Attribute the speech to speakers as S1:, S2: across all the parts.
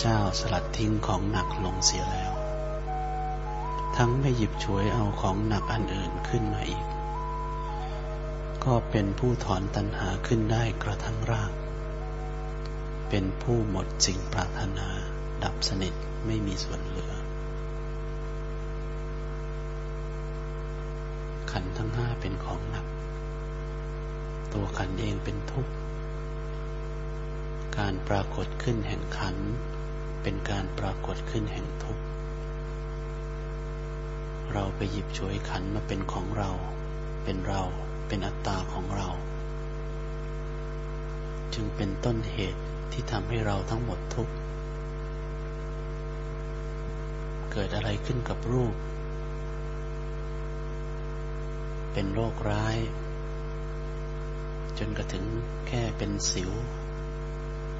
S1: เจ้าสลัดทิ้งของหนักลงเสียแล้ว ทั้งไม่หยิบฉวยเอาของหนักอันอื่นขึ้นมาอีก ก็เป็นผู้ถอนตัณหาขึ้นได้กระทั่งราก เป็นผู้หมดสิ่งปรารถนา ดับสนิทไม่มีส่วนเหลือ ขันทั้งห้าเป็นของหนัก ตัวขันเองเป็นทุกข์การปรากฏขึ้นแห่งขัน เป็นการปรากฏขึ้นแห่งทุกข์ เราไปหยิบฉวยขันมาเป็นของเรา เป็นเรา เป็นอัตตาของเรา จึงเป็นต้นเหตุที่ทำให้เราทั้งหมดทุกข์ เกิดอะไรขึ้นกับรูป เป็นโรคร้าย จนกระถึงแค่เป็นสิว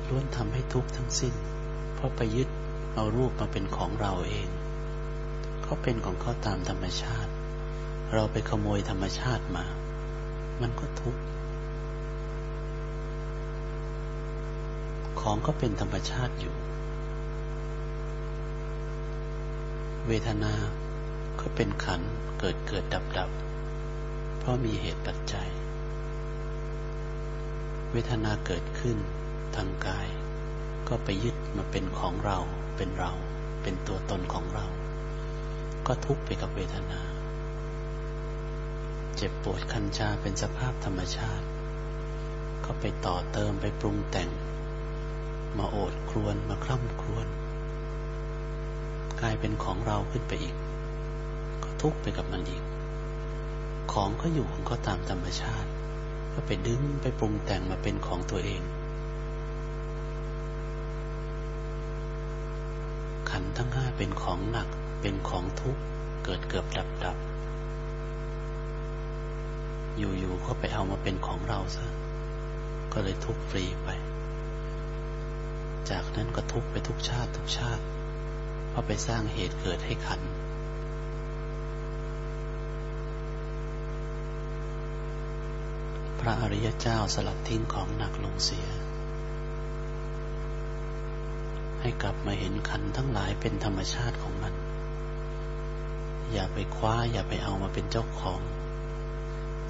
S1: ล้วนทำให้ทุกข์ทั้งสิ้น เพราะไปยึดเอารูปมาเป็นของเราเอง เขาเป็นของเขาตามธรรมชาติ เราไปขโมยธรรมชาติมา มันก็ทุกข์ ของก็เป็นธรรมชาติอยู่ เวทนาก็เป็นขันเกิดเกิดดับดับ เพราะมีเหตุปัจจัย เวทนาเกิดขึ้นทางกาย ก็ไปยึด มาเป็นของเรา เป็นเรา เป็นตัวตนของเรา ก็ทุกข์ไปกับเวทนา เจ็บปวดคันชาเป็นสภาพธรรมชาติ ก็ไปต่อเติมไปปรุงแต่ง มาโอดครวนมาคร่ำครวญกลายเป็นของเราขึ้นไปอีก ก็ทุกข์ไปกับมันอีก ของก็อยู่ของเขาตามธรรมชาติ ก็ไปดึงไปปรุงแต่งมาเป็นของตัวเอง นทั้งห้าเป็นของหนัก เป็นของทุกข์ เกิดเกือบดับดับ อยู่ๆก็ไปเอามาเป็นของเราซะ ก็เลยทุกข์ฟรีไป จากนั้นก็ทุกไปทุกชาติทุกชาติเพราะไปสร้างเหตุเกิดให้ขันพระอริยเจ้าสลัดทิ้งของหนักลงเสีย ให้กลับมาเห็นขันทั้งหลายเป็นธรรมชาติของมัน อย่าไปคว้า อย่าไปเอามาเป็นเจ้าของ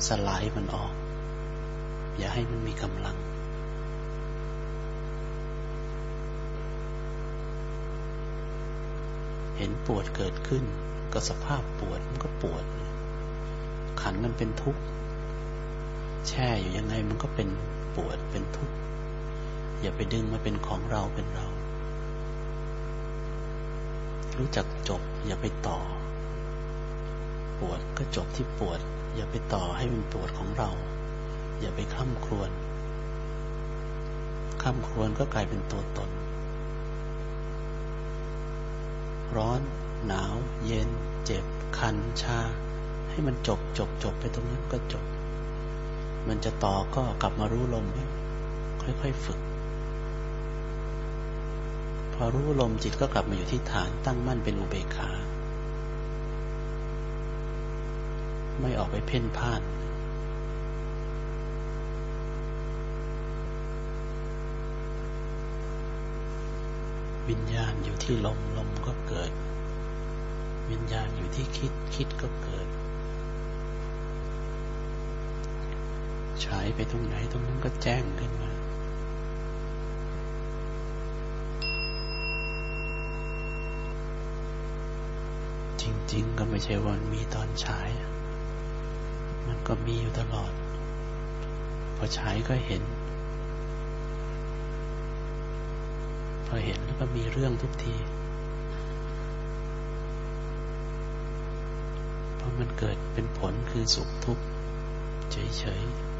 S1: สลายมันออก อย่าให้มันมีกำลังเห็นปวดเกิดขึ้น ก็สภาพปวดมันก็ปวด ขันมันเป็นทุกข์ แช่อยู่ยังไงมันก็เป็นปวดเป็นทุกข์ อย่าไปดึงมาเป็นของเราเป็นเรา รู้จักจบ อย่าไปต่อ ปวดก็จบที่ปวด อย่าไปต่อให้มันปวดของเรา อย่าไปข้ามครวนข้ามครวนก็กลายเป็นตัวตน ร้อน หนาว เย็น เจ็บ คัน ชา ให้มันจบจบจบไปตรงนั้นก็จบ มันจะต่อก็กลับมารู้ลม ค่อยๆฝึก อรู้ลมจิตก็กลับมาอยู่ที่ฐานตั้งมั่นเป็นอุเบกขา ไม่ออกไปเพ่นพ่าน วิญญาณอยู่ที่ลมลมก็เกิด วิญญาณอยู่ที่คิดคิดก็เกิดฉายไปตรงไหนตรงนั้นก็แจ้งขึ้นมา จ ริงๆก็ไม่ใช่วันมีตอนฉาย มันก็มีอยู่ตลอด พอฉายก็เห็น พอเห็นแล้วก็มีเรื่องทุกทีเพราะมันเกิดเป็นผลคือสุขทุกข์เฉยๆ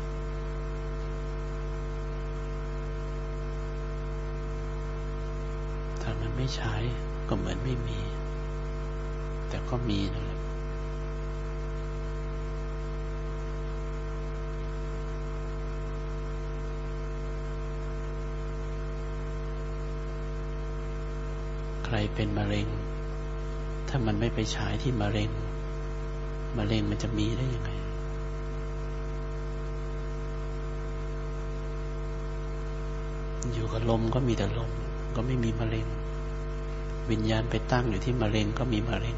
S1: ถ้ามันไม่ใช้ก็เหมือนไม่มี แต่ก็มีนั่นแหละ รเป็นมะเร็ง ถ้ามันไม่ไปฉายที่มะเร็ง มะเร็งมันจะมีได้ยังไง อยู่กับลมก็มีแต่ลม ก็ไม่มีมะเร็ง วิญญาณไปตั้งอยู่ที่มะเร็งก็มีมะเร็ง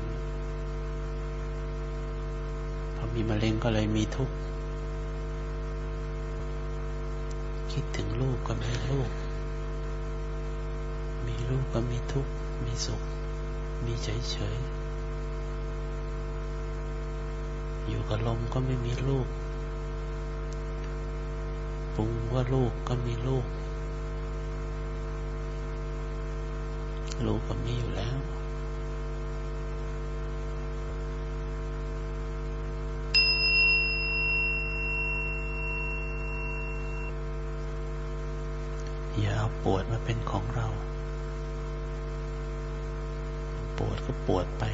S1: พอมีมะเร็งก็เลยมีทุกข์คิดถึงลูกก็มีลูก มีลูกก็มีทุกข์ มีสุข มีเฉยเฉย อยู่กับลมก็ไม่มีลูกปรุงว่าลูกก็มีลูก ลูกก็มีอยู่แล้ว อย่าเอาปวดมาเป็นของเรา ปวด ก็ปวดไป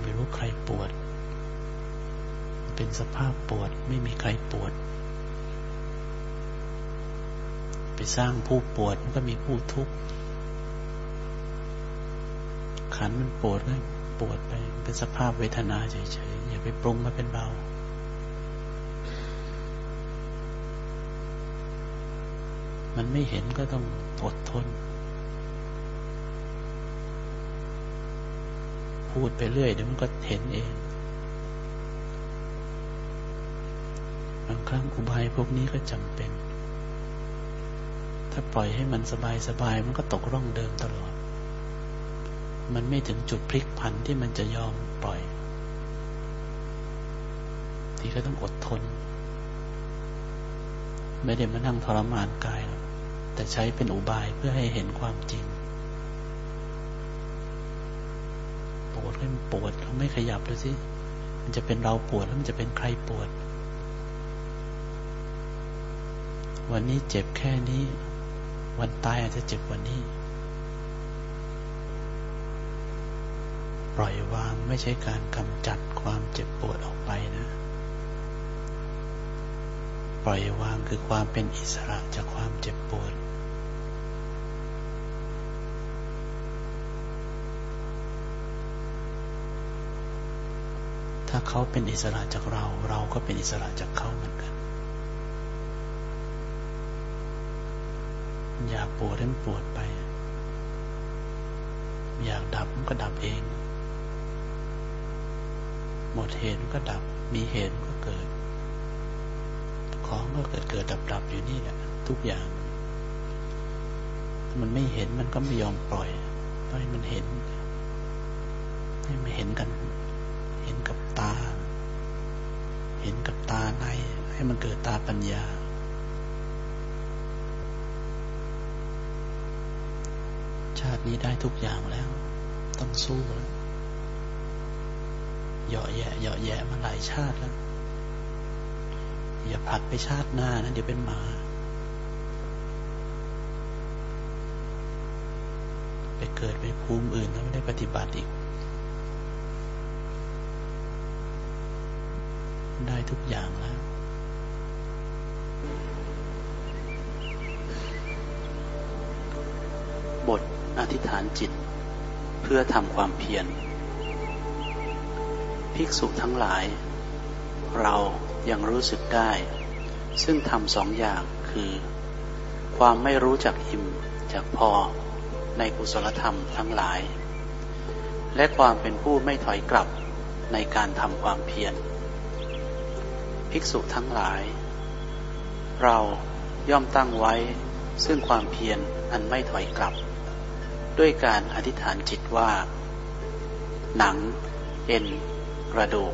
S1: ไม่รู้ใครปวด เป็นสภาพปวดไม่มีใครปวด ไปสร้างผู้ปวดมันก็มีผู้ทุกข์ขันมันปวดก็ปวดไปเป็นสภาพเวทนาเฉยๆอย่าไปปรุงมาเป็นเบามันไม่เห็นก็ต้องอดทน พูดไปเรื่อยเดี๋ยวมันก็เห็นเอง บางครั้งอุบายพวกนี้ก็จำเป็น ถ้าปล่อยให้มันสบายๆมันก็ตกร่องเดิมตลอด มันไม่ถึงจุดพลิกผันที่มันจะยอมปล่อย ที่ก็ต้องอดทน ไม่ได้มานั่งทรมานกาย แต่ใช้เป็นอุบายเพื่อให้เห็นความจริง ปวด ให้มันปวดเราไม่ขยับดูสิมันจะเป็นเราปวดแล้วมันจะเป็นใครปวด วันนี้เจ็บแค่นี้ วันตายอาจจะเจ็บว่านี้ ปล่อยวางไม่ใช่การกำจัดความเจ็บปวดออกไปนะ ปล่อยวางคือความเป็นอิสระจากความเจ็บปวด ถ้าเขาเป็นอิสระจากเรา เราก็เป็นอิสระจากเขาเหมือนกัน อยากปวดให้มันปวดไป อยากดับมันก็ดับเอง หมดเหตุมันก็ดับ มีเหตุมันก็เกิด ของก็เกิดเกิดดับดับอยู่นี่แหละทุกอย่าง มันไม่เห็นมันก็ไม่ยอมปล่อยต้องให้มันเห็น ให้มันเห็นกัน เห็นกับตา เห็นกับตาใน ให้มันเกิดตาปัญญา ชาตินี้ได้ทุกอย่างแล้ว ต้องสู้แล้วเหยาะแยะเหยาะแยะมาหลายชาติแล้ว อย่าผลัดไปชาติหน้านะ เดี๋ยวเป็นหมา ไปเกิดไปภูมิอื่นแล้วไม่ได้ปฏิบัติอีก ได้ทุกอย่างแล้ว บทอธิษฐานจิต เพื่อทำความเพียร ภิกษุทั้งหลาย เรายังรู้สึกได้ ซึ่งทำสองอย่างคือ ความไม่รู้จักอิ่มจากพอในกุศลธรรมทั้งหลาย และความเป็นผู้ไม่ถอยกลับในการทำความเพียร ภิกษุทั้งหลาย เราย่อมตั้งไว้ซึ่งความเพียรอันไม่ถอยกลับ ด้วยการอธิษฐานจิตว่า หนัง เอ็น กระดูก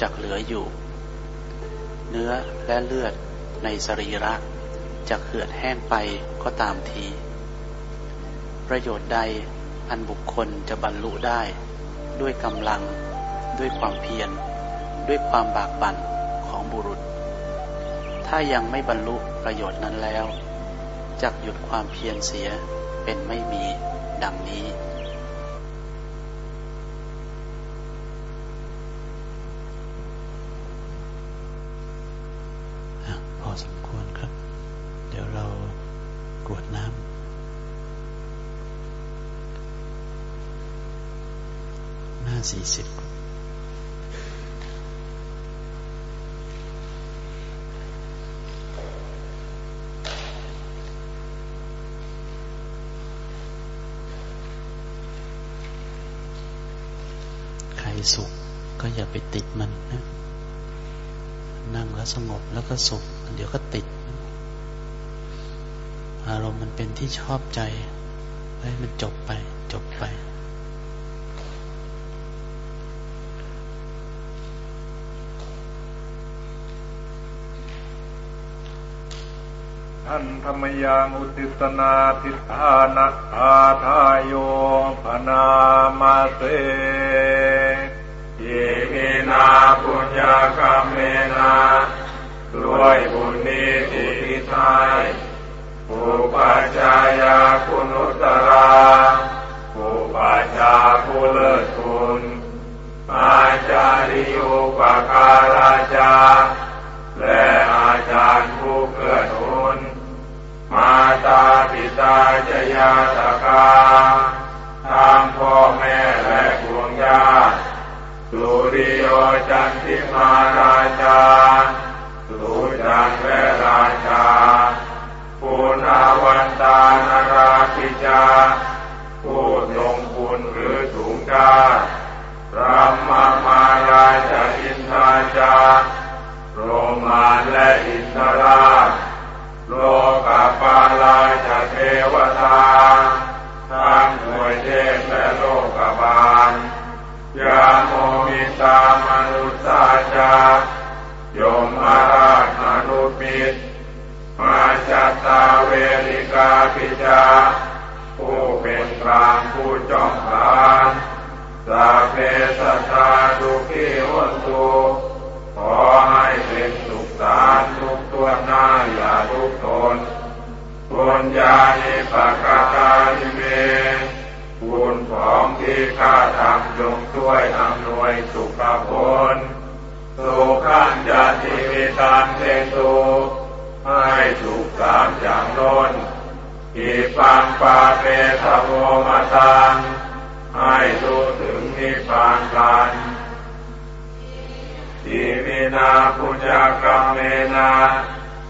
S1: จักเหลืออยู่ เนื้อและเลือดในสรีระจะเหือดแห้งไปก็ตามที ประโยชน์ใดอันบุคคลจะบรรลุได้ ด้วยกำลัง ด้วยความเพียร ด้วยความบากบั่น บุรุษ ถ้ายังไม่บรรลุประโยชน์นั้นแล้วจักหยุดความเพียรเสียเป็นไม่มีดังนี้ พอสมควรครับ เดี๋ยวเรากรวดน้ำ สี่สิบใคร สุข ก็อย่าไปติดมันนะนั่งแล้วสงบแล้วก็สุข เดี๋ยวก็ติด อารมณ์มันเป็นที่ชอบใจให้มันจบไป จบไป
S2: ท่านธรรมยังอุติสนาทิฏฐานะอาทายโยพนามาเส นาปุญญากรรมเมนาด้วยบุญนี้ที่พิทายอุปัจจายาคุณุตราอุปัจจาภูเลิศคุณอาจาริยุปการาจาและอาจารย์ผู้เกิดหุนมาตาปิตาจยาตกาทางพ่อแม่และพวงญาติ สุริโยจันทิมาราชาสุจันและราชาปุณาวันตานราพิจา เวริกาพิจาผู้เป็นกลางผู้จอมผานสาเพสัตาทุกีวันตุขอให้เป็นสุขสารทุกตัวหน้าอย่าทุกตนบุญญาณิปะกาตานิเมบุญของที่ข้าทำจงช่วยอำนวยสุขผลสุขันจะทีวิตานเทตุ ให้สุขสามอย่างล้นอิปังปาเปทโมมาตังให้รู้ถึงนิพพานกันทีมินาปุญญากรรมเมนา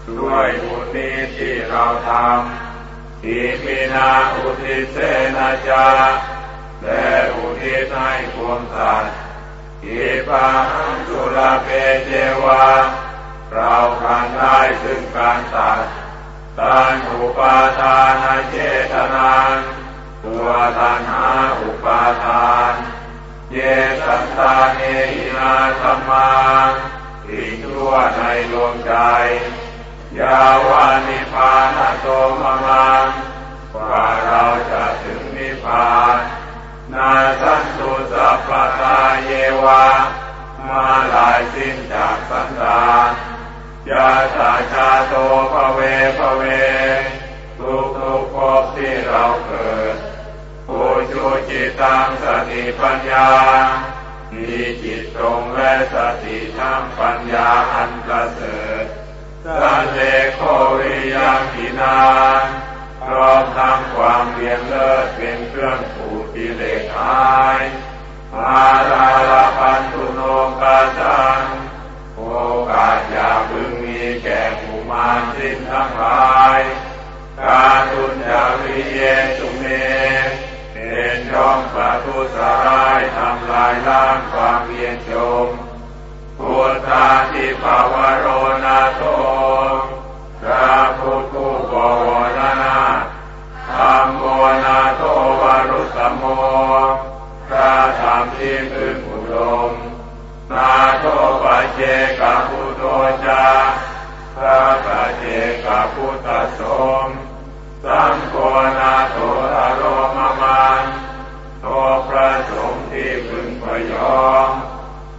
S2: ด้วยบุญนี้ที่เราทำทีมินาอุทิเสนาจาและอุทิศให้ความสัตย์ทีปังสุลเปเจวา เราคันได้ถึงการตัดตานอุปาทานเจตนานตัวตัณหาอุปาทานเยสัตตาเนหินาธรรมาสิ่งชั่วในดวงใจ ยาวานิพานโตมมังกว่าเราจะถึงนิพพาน นาสันตุสัพพตาเยวามาลายสิ้นจากสันดาน ยาตาชาโตภเวภเว ทุกทุกภพที่เราเกิดผู้ชูจิตตังสติปัญญา มีจิตตรงและสติธรรมปัญญาอันประเสริฐสันเลโควิยังกินานพร้อมทำความเพียรเลิศเป็นเครื่องผูกกิเลสหายมาราลพันตุโนกาจัง โอกาสอย่าพึงมีแก่ผู้มารสิ้นทั้งหลาย การทุนยาวิเยสุเมเป็นย่อมประทุสรายทำลายล้างความเวียนจมพุทธาทิภาวโรนาโตพระพุทธผู้บวรนาธรรมโมนาโตวารุสโมพระธรรมที่พึงอุดม นาโตปัจเจกพุทโธจาพระปัจเจกพุทธสงฆ์สังโฆนาโตอารมมันโตพระสงฆ์ที่พึงพยอม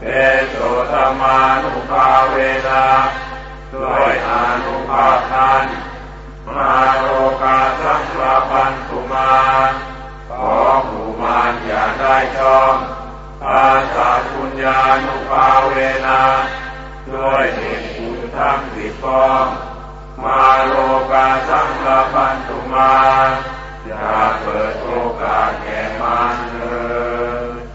S2: เตโสธรรมานุภาเวนะด้วยอนุภาพนั้นมาโลกาสังลาพันตุมาขอหมู่มานอย่าได้ชอง อาสาปุญญานุภาเวนะด้วยเหตุคุณทั้งสิบกองมาโลกาสังลพันตุมา อย่าเปิดโอกาสแก่มันเลย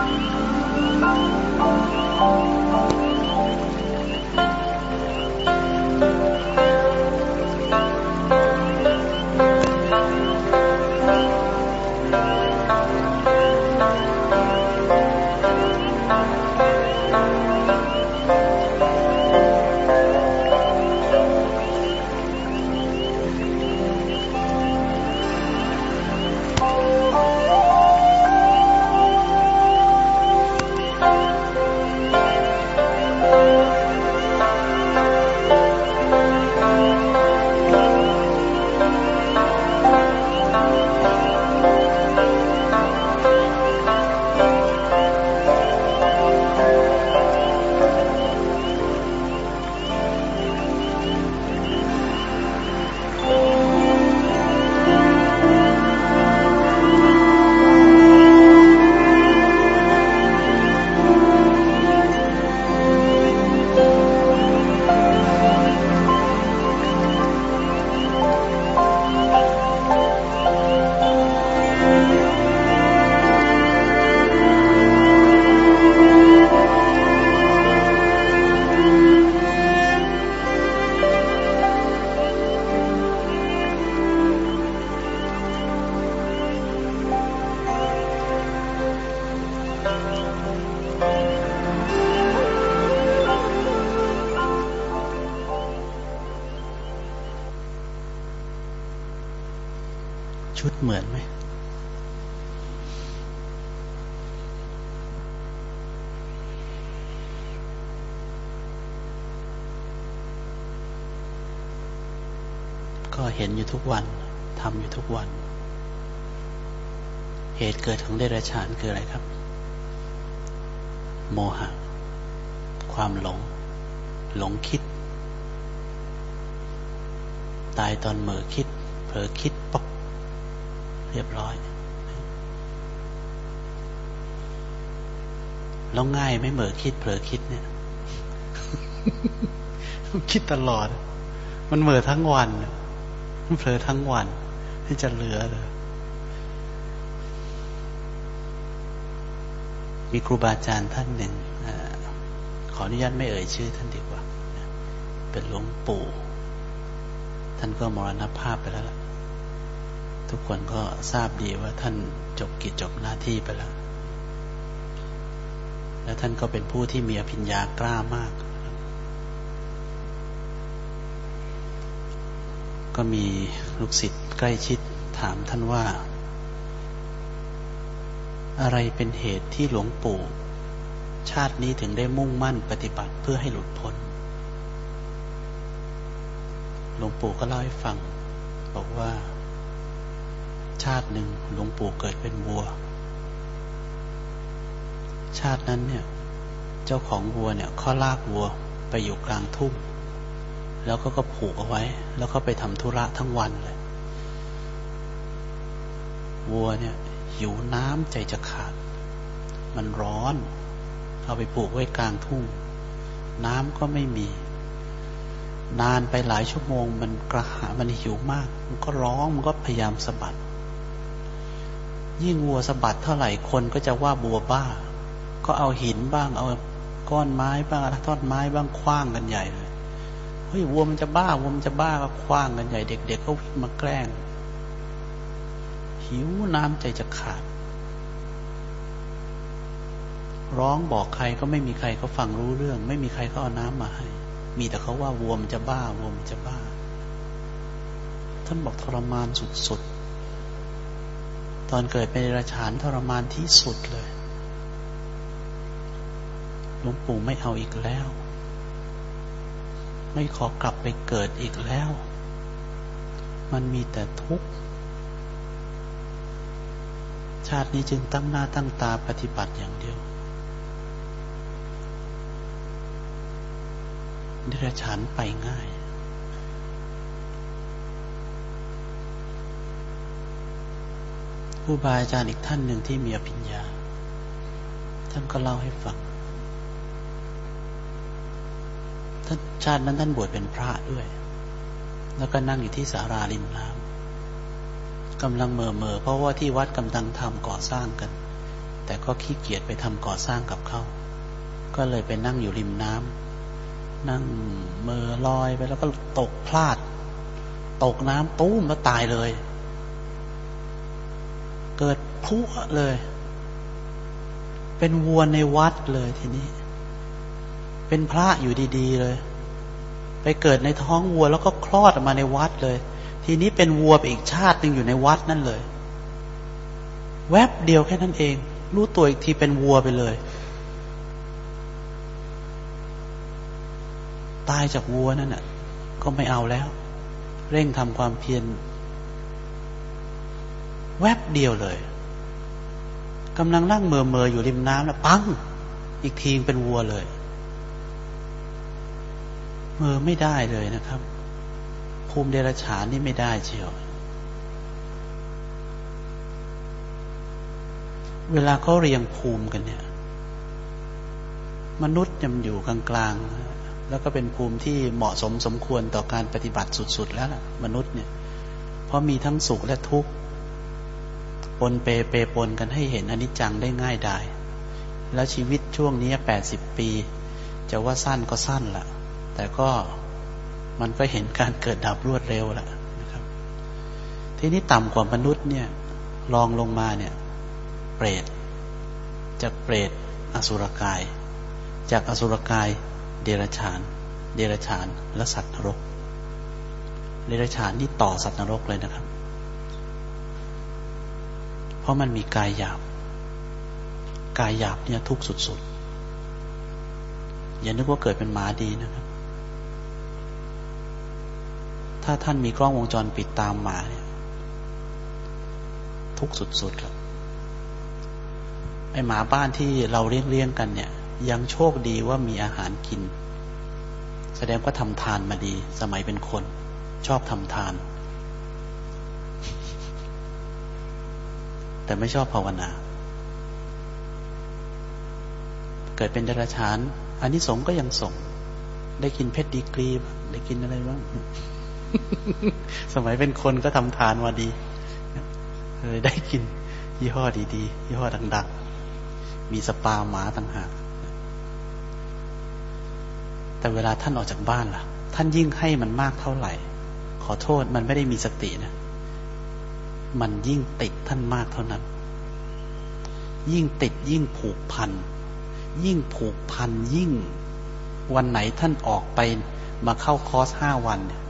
S1: Thank you. คิดเผลอคิดเนี่ยคิดตลอด มันเหม่อทั้งวันเผลอทั้งวันที่จะเหลือเลยมีครูบาอาจารย์ท่านหนึ่งอขออนุญาตไม่เอ่ยชื่อท่านดีกว่า เป็นหลวงปู่ ท่านก็มรณภาพไปแล้วล่ะ ทุกคนก็ทราบดีว่าท่านจบกิจจบหน้าที่ไปแล้ว แล้วท่านก็เป็นผู้ที่มีอภิญญากล้ามาก ก็มีลูกศิษย์ใกล้ชิดถามท่านว่า อะไรเป็นเหตุที่หลวงปู่ชาตินี้ถึงได้มุ่งมั่นปฏิบัติเพื่อให้หลุดพ้น หลวงปู่ก็เล่าให้ฟัง บอกว่า ชาติหนึ่งหลวงปู่เกิดเป็นวัว ชาตินั้นเนี่ย เจ้าของวัวเนี่ยเขาลากวัวไปอยู่กลางทุ่งแล้วก็ก็ผูกเอาไว้ แล้วก็ไปทำธุระทั้งวันเลยวัวเนี่ยหิวน้ำใจจะขาด มันร้อน เอาไปปลูกไว้กลางทุ่ง น้ำก็ไม่มี นานไปหลายชั่วโมง มันกระหามันหิวมาก มันก็ร้องมันก็พยายามสะบัด ยิ่งวัวสะบัดเท่าไหร่คนก็จะว่าบัวบ้า ก็เอาหินบ้าง เอาก้อนไม้บ้างท่อนไม้บ้างคว้างกันใหญ่เลยเฮ้ยวัวมันจะบ้าวัวมันจะบ้าก็คว้างกันใหญ่เด็ก ๆ ก็วิ่งมาแกล้ง หิวน้ำใจจะขาด ร้องบอกใครก็ไม่มีใครเขาฟังรู้เรื่อง ไม่มีใครเขาเอาน้ำมาให้ มีแต่เขาว่าวัวมันจะบ้าวัวมันจะบ้า ท่านบอกทรมานสุดๆ ตอนเกิดเป็นราชานทรมานที่สุดเลย หลวงปู่ไม่เอาอีกแล้ว ไม่ขอกลับไปเกิดอีกแล้ว มันมีแต่ทุกข์ ชาตินี้จึงตั้งหน้าตั้งตาปฏิบัติอย่างเดียวเดรัจฉานไปง่าย ผู้บาอาจารย์อีกท่านหนึ่งที่มีอภิญญา ท่านก็เล่าให้ฟัง ท่านชาตินั้นท่านบวชเป็นพระด้วย แล้วก็นั่งอยู่ที่สาราริมน้ำกำลังเมื่อเมอเพราะว่าที่วัดกำลังทำก่อสร้างกัน แต่ก็ขี้เกียจไปทำก่อสร้างกับเขาก็เลยไปนั่งอยู่ริมน้ำนั่งเมือลอยไปแล้วก็ตกพลาด ตกน้ำตู้มแล้วตายเลย เกิดพุเลย เป็นวัวในวัดเลยทีนี้ เป็นพระอยู่ดีๆเลย ไปเกิดในท้องวัวแล้วก็คลอดออกมาในวัดเลย ทีนี้เป็นวัวไปอีกชาติหนึ่งอยู่ในวัดนั่นเลย แวบเดียวแค่นั้นเอง รู้ตัวอีกทีเป็นวัวไปเลย ตายจากวัวนั่นน่ะ ก็ไม่เอาแล้ว เร่งทำความเพียรแวบเดียวเลยกำลังนั่งเมอเมออยู่ริมน้ำแล้วปัง อีกทีเป็นวัวเลย เมอไม่ได้เลยนะครับ ภูมิเดรัจฉานนี่ไม่ได้เชียว เวลาเขาเรียงภูมิกันเนี่ย มนุษย์ยังอยู่กลางๆ แล้วก็เป็นภูมิที่เหมาะสมสมควรต่อการปฏิบัติสุดๆ แล้วล่ะ มนุษย์เนี่ย เพราะมีทั้งสุขและทุกข์ปนเปเปปนกันให้เห็นอนิจจังได้ง่ายได้แล้วชีวิตช่วงนี้แปดสิบปี จะว่าสั้นก็สั้นล่ะ แต่ก็มันก็เห็นการเกิดดับรวดเร็วละนะครับ ทีนี้ต่ำกว่ามนุษย์เนี่ยลองลงมาเนี่ย เปรตจากเปรตอสุรกาย จากอสุรกาย เดรัจฉาน เดรัจฉานและสัตว์นรก เดรัจฉานนี่ต่อสัตว์นรกเลยนะครับ เพราะมันมีกายหยาบ กายหยาบเนี่ยทุกข์สุดๆอย่านึกว่าเกิดเป็นหมาดีนะครับ ถ้าท่านมีกล้องวงจรปิดตามหมาเนี่ยทุกสุดๆครับไอหมาบ้านที่เราเลี้ยงเลี้ยงกันเนี่ย ยังโชคดีว่ามีอาหารกิน แสดงว่าทำทานมาดี สมัยเป็นคน ชอบทำทาน แต่ไม่ชอบภาวนา เกิดเป็นดราชานอันนี้สงก็ยังส่ง ได้กินเพชรดีกรี ได้กินอะไรบ้าง สมัยเป็นคนก็ทำทานมาดีเลยได้กินยี่ห้อดีๆยี่ห้อดังๆ มีสปาหมาต่างหาก แต่เวลาท่านออกจากบ้านล่ะ ท่านยิ่งให้มันมากเท่าไหร่ ขอโทษมันไม่ได้มีสตินะ มันยิ่งติดท่านมากเท่านั้น ยิ่งติดยิ่งผูกพัน ยิ่งผูกพันยิ่ง วันไหนท่านออกไปมาเข้าคอร์สห้าวันเนี่ย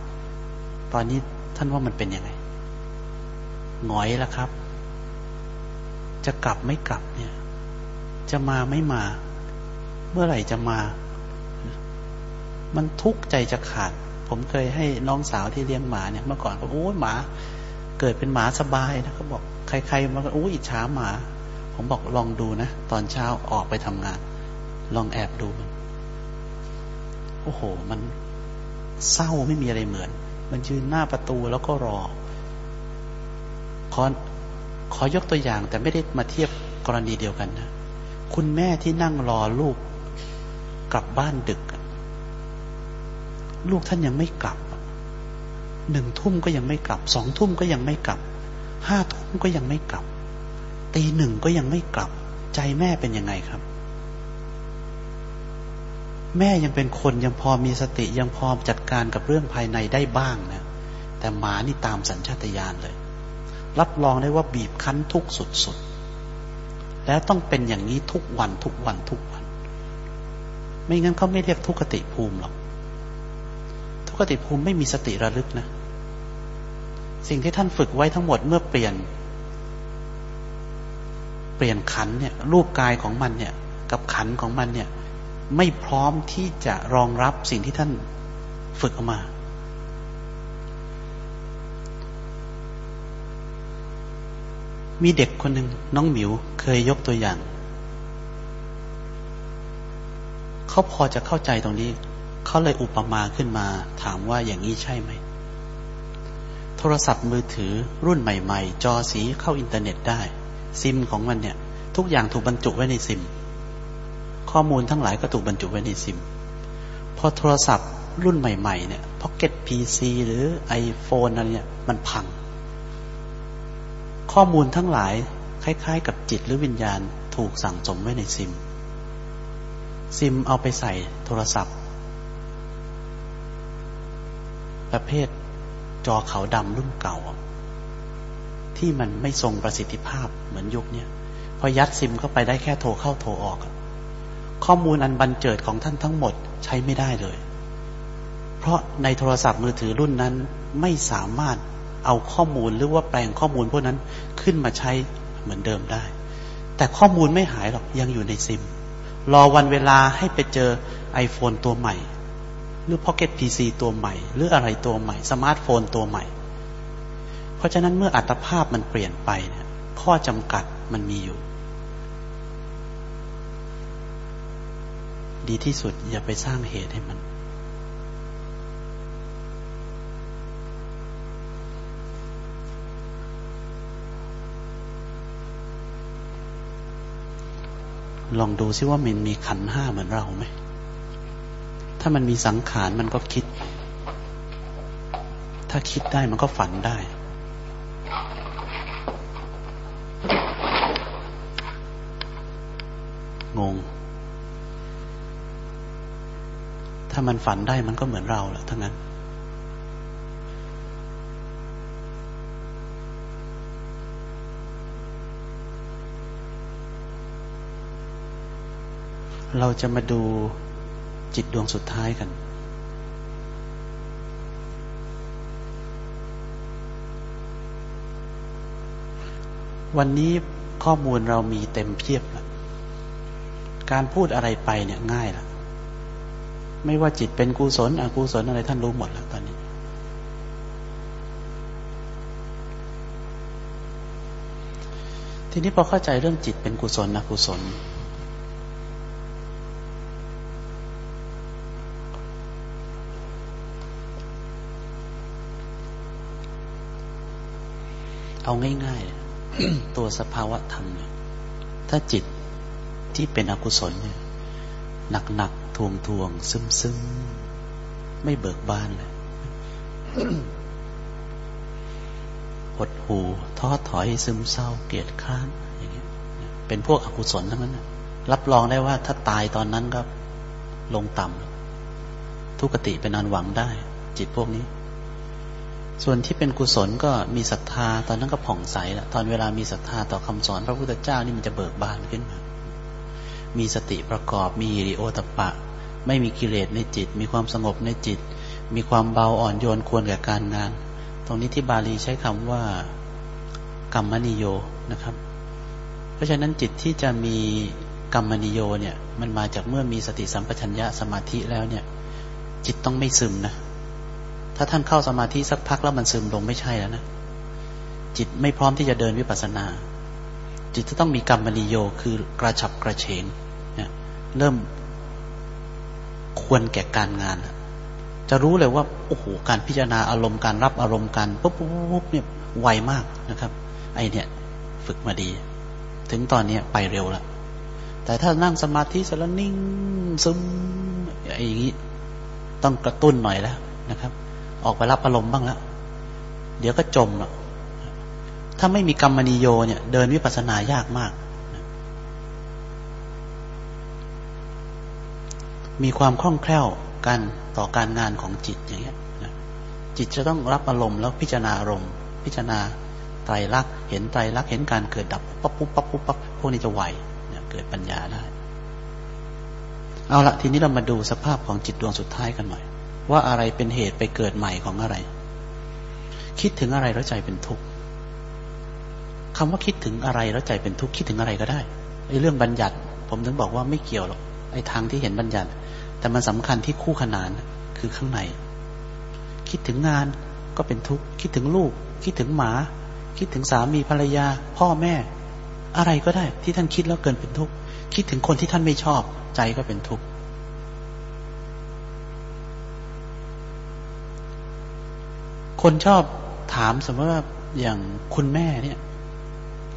S1: ตอนนี้ท่านว่ามันเป็นยังไงหงอยแล้วครับ จะกลับไม่กลับเนี่ย จะมาไม่มา เมื่อไหร่จะมา มันทุกข์ใจจะขาด ผมเคยให้น้องสาวที่เลี้ยงหมาเนี่ยเมื่อก่อนเขาโอ้หมา เกิดเป็นหมาสบายนะเขาบอกใครๆมาโอ้อิจฉาหมา ผมบอกลองดูนะ ตอนเช้าออกไปทำงาน ลองแอบดูมันโอ้โห มันเศร้าไม่มีอะไรเหมือน มันยืนหน้าประตูแล้วก็รอ ขอขอยกตัวอย่างแต่ไม่ได้มาเทียบกรณีเดียวกันนะ คุณแม่ที่นั่งรอลูกกลับบ้านดึก ลูกท่านยังไม่กลับ หนึ่งทุ่มก็ยังไม่กลับ สองทุ่มก็ยังไม่กลับ ห้าทุ่มก็ยังไม่กลับ ตีหนึ่งก็ยังไม่กลับ ใจแม่เป็นยังไงครับ แม่ยังเป็นคนยังพอมีสติยังพอจัดการกับเรื่องภายในได้บ้างนะ แต่หมานี่ตามสัญชาตญาณเลย รับรองได้ว่าบีบคั้นทุกสุดๆ แล้วต้องเป็นอย่างนี้ทุกวันทุกวันทุกวัน ไม่งั้นเขาไม่เรียกทุกขติภูมิหรอก ทุกขติภูมิไม่มีสติระลึกนะ สิ่งที่ท่านฝึกไว้ทั้งหมดเมื่อเปลี่ยน เปลี่ยนขันเนี่ย รูปกายของมันเนี่ย กับขันของมันเนี่ย ไม่พร้อมที่จะรองรับสิ่งที่ท่านฝึกออกมา มีเด็กคนหนึ่งน้องหมิวเคยยกตัวอย่าง เขาพอจะเข้าใจตรงนี้ เขาเลยอุปมาขึ้นมา ถามว่าอย่างนี้ใช่ไหม โทรศัพท์มือถือรุ่นใหม่ ๆ จอสีเข้าอินเทอร์เน็ตได้ ซิมของมันเนี่ย ทุกอย่างถูกบรรจุไว้ในซิม ข้อมูลทั้งหลายก็ถูกบรรจุไว้ในซิม พอโทรศัพท์รุ่นใหม่ ๆ เนี่ย pocket PC หรือ iPhone อะไรเนี่ยมันพัง ข้อมูลทั้งหลายคล้าย ๆ กับจิตหรือวิญญาณถูถูกสั่งสมไว้ในซิม ซิมเอาไปใส่โทรศัพท์ ประเภทจอขาวดำรุ่นเก่า ที่มันไม่ทรงประสิทธิภาพเหมือนยุคนี้พอยัดซิมเข้าไปได้แค่โทรเข้าโทรออก ข้อมูลอันบันเจิดของท่านทั้งหมดใช้ไม่ได้เลย เพราะในโทรศัพท์มือถือรุ่นนั้นไม่สามารถเอาข้อมูลหรือว่าแปลงข้อมูลพวกนั้นขึ้นมาใช้เหมือนเดิมได้ แต่ข้อมูลไม่หายหรอกยังอยู่ในซิม รอวันเวลาให้ไปเจอ iPhone ตัวใหม่ หรือ Pocket PC ตัวใหม่ หรืออะไรตัวใหม่ สมาร์ทโฟนตัวใหม่ เพราะฉะนั้นเมื่ออัตภาพมันเปลี่ยนไปเนี่ยข้อจำกัดมันมีอยู่ ดีที่สุดอย่าไปสร้างเหตุให้มัน ลองดูซิว่ามันมีขันห้าเหมือนเราไหม ถ้ามันมีสังขารมันก็คิด ถ้าคิดได้มันก็ฝันได้งง ถ้ามันฝันได้มันก็เหมือนเราแหละทั้งนั้น เราจะมาดูจิตดวงสุดท้ายกัน วันนี้ข้อมูลเรามีเต็มเพียบแล้วการพูดอะไรไปเนี่ยง่ายละ ไม่ว่าจิตเป็นกุศลอกุศลอะไรท่านรู้หมดแล้วตอนนี้ ทีนี้พอเข้าใจเรื่องจิตเป็นกุศลอกุศล เอาง่ายๆ ตัวสภาวะธรรมเนี่ยถ้าจิตที่เป็นอกุศลเนี่ยหนักๆ ทวงทวงซึมซึมไม่เบิกบานเลยหดหูท้อถอยซึมเศร้า เกลียดค้านอย่างเงี้ยเป็นพวกอกุศลทั้งนั้นรับรองได้ว่าถ้าตายตอนนั้นก็ลงต่ำทุกติเป็นอันหวังได้ จิตพวกนี้ ส่วนที่เป็นกุศลก็มีศรัทธา ตอนนั้นก็ผ่องใสแล้วตอนเวลามีศรัทธาต่อคำสอน พระพุทธเจ้านี่มันจะเบิกบานขึ้นมา มีสติประกอบ มีฮิริโอตปะ ไม่มีกิเลสในจิต มีความสงบในจิต มีความเบาอ่อนโยนควรแก่การงาน ตรงนี้ที่บาลีใช้คำว่า กรรมนิโยนะครับ เพราะฉะนั้นจิตที่จะมีกรรมนิโยเนี่ย มันมาจากเมื่อมีสติสัมปชัญญะสมาธิแล้วเนี่ย จิตต้องไม่ซึมนะ ถ้าท่านเข้าสมาธิสักพักแล้วมันซึมลงไม่ใช่แล้วนะ จิตไม่พร้อมที่จะเดินวิปัสสนา จิตจะต้องมีกรรมนิโยคือกระฉับกระเฉงเนี่ยเริ่มควรแก่การงาน จะรู้เลยว่าโอ้โหการพิจารณาอารมณ์การรับอารมณ์กันปุ๊บปุ๊บปุ๊บเนี่ยไวมากนะครับ ไอเนี่ย ฝึกมาดี ถึงตอนนี้ไปเร็วแล้วแต่ถ้านั่งสมาธิสแล้วนิ่งซึมไออย่างนี้ต้องกระตุ้นหน่อยแล้วนะครับ ออกไปรับอารมณ์บ้างแล้วเดี๋ยวก็จมหรอก ถ้าไม่มีกรรมนิโยเนี่ย เดินวิปัสสนายากมาก มีความคล่องแคล่วกันต่อการงานของจิตอย่างเงี้ยจิตจะต้องรับอารมณ์แล้วพิจารณาอารมณ์ พิจารณาไตรลักษณ์เห็นไตรลักษณ์เห็นการเกิดดับปั๊บปุ๊บปั๊บปุ๊บปั๊บพวกนี้จะไวเนี่ยเกิดปัญญาได้ เอาละทีนี้เรามาดูสภาพของจิตดวงสุดท้ายกันหน่อย ว่าอะไรเป็นเหตุไปเกิดใหม่ของอะไร คิดถึงอะไรแล้วใจเป็นทุกข์ คำว่าคิดถึงอะไรแล้วใจเป็นทุกข์คิดถึงอะไรก็ได้ไอ้เรื่องบัญญัติ ผมถึงบอกว่าไม่เกี่ยวหรอกไอ้ทางที่เห็นบัญญัติ แต่มันสำคัญที่คู่ขนานคือข้างใน คิดถึงงานก็เป็นทุกข์คิดถึงลูก คิดถึงหมา คิดถึงสามีภรรยา พ่อแม่ อะไรก็ได้ ที่ท่านคิดแล้วเกินเป็นทุกข์คิดถึงคนที่ท่านไม่ชอบ ใจก็เป็นทุกข์คนชอบถามสมมติว่าอย่างคุณแม่เนี่ย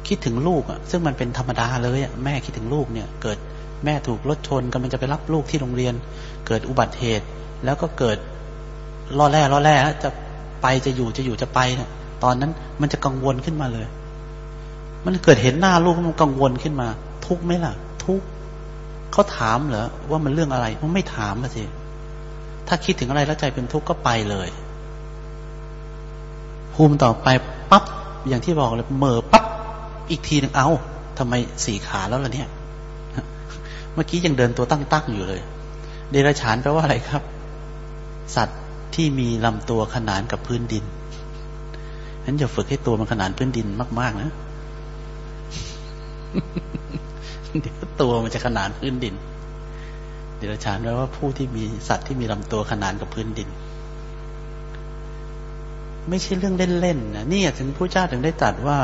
S1: คิดถึงลูกอะ ซึ่งมันเป็นธรรมดาเลยอะแม่คิดถึงลูกเนี่ย เกิดแม่ถูกรถชนกำลังจะไปรับลูกที่โรงเรียน เกิดอุบัติเหตุ แล้วก็เกิดล่อแร่ล่อแร่จะไปจะอยู่จะอยู่จะไปเนี่ยตอนนั้นมันจะกังวลขึ้นมาเลย มันเกิดเห็นหน้าลูกมันกังวลขึ้นมา ทุกข์ไหมล่ะ ทุกข์เขาถามเหรอว่ามันเรื่องอะไรมันไม่ถามมาสิถ้าคิดถึงอะไรแล้วใจเป็นทุกข์ก็ไปเลยภูมิต่อไปปั๊บอย่างที่บอกเลยเมื่อปั๊บ อีกทีหนึ่งเอาทำไมสี่ขาแล้วล่ะเนี่ย เมื่อกี้ยังเดินตัวตั้งๆอยู่เลย เดรัจฉานแปลว่าอะไรครับ สัตว์ที่มีลำตัวขนานกับพื้นดินนั้นอย่าฝึกให้ตัวมันขนานพื้นดินมาก ๆ นะ เดี๋ยวตัวมันจะขนานพื้นดิน เดรัจฉานแปลว่าผู้ที่มีสัตว์ที่มีลำตัวขนานกับพื้นดิน ไม่ใช่เรื่องเล่นๆนะนี่ถึงพระเจ้าถึงได้ตรัสว่า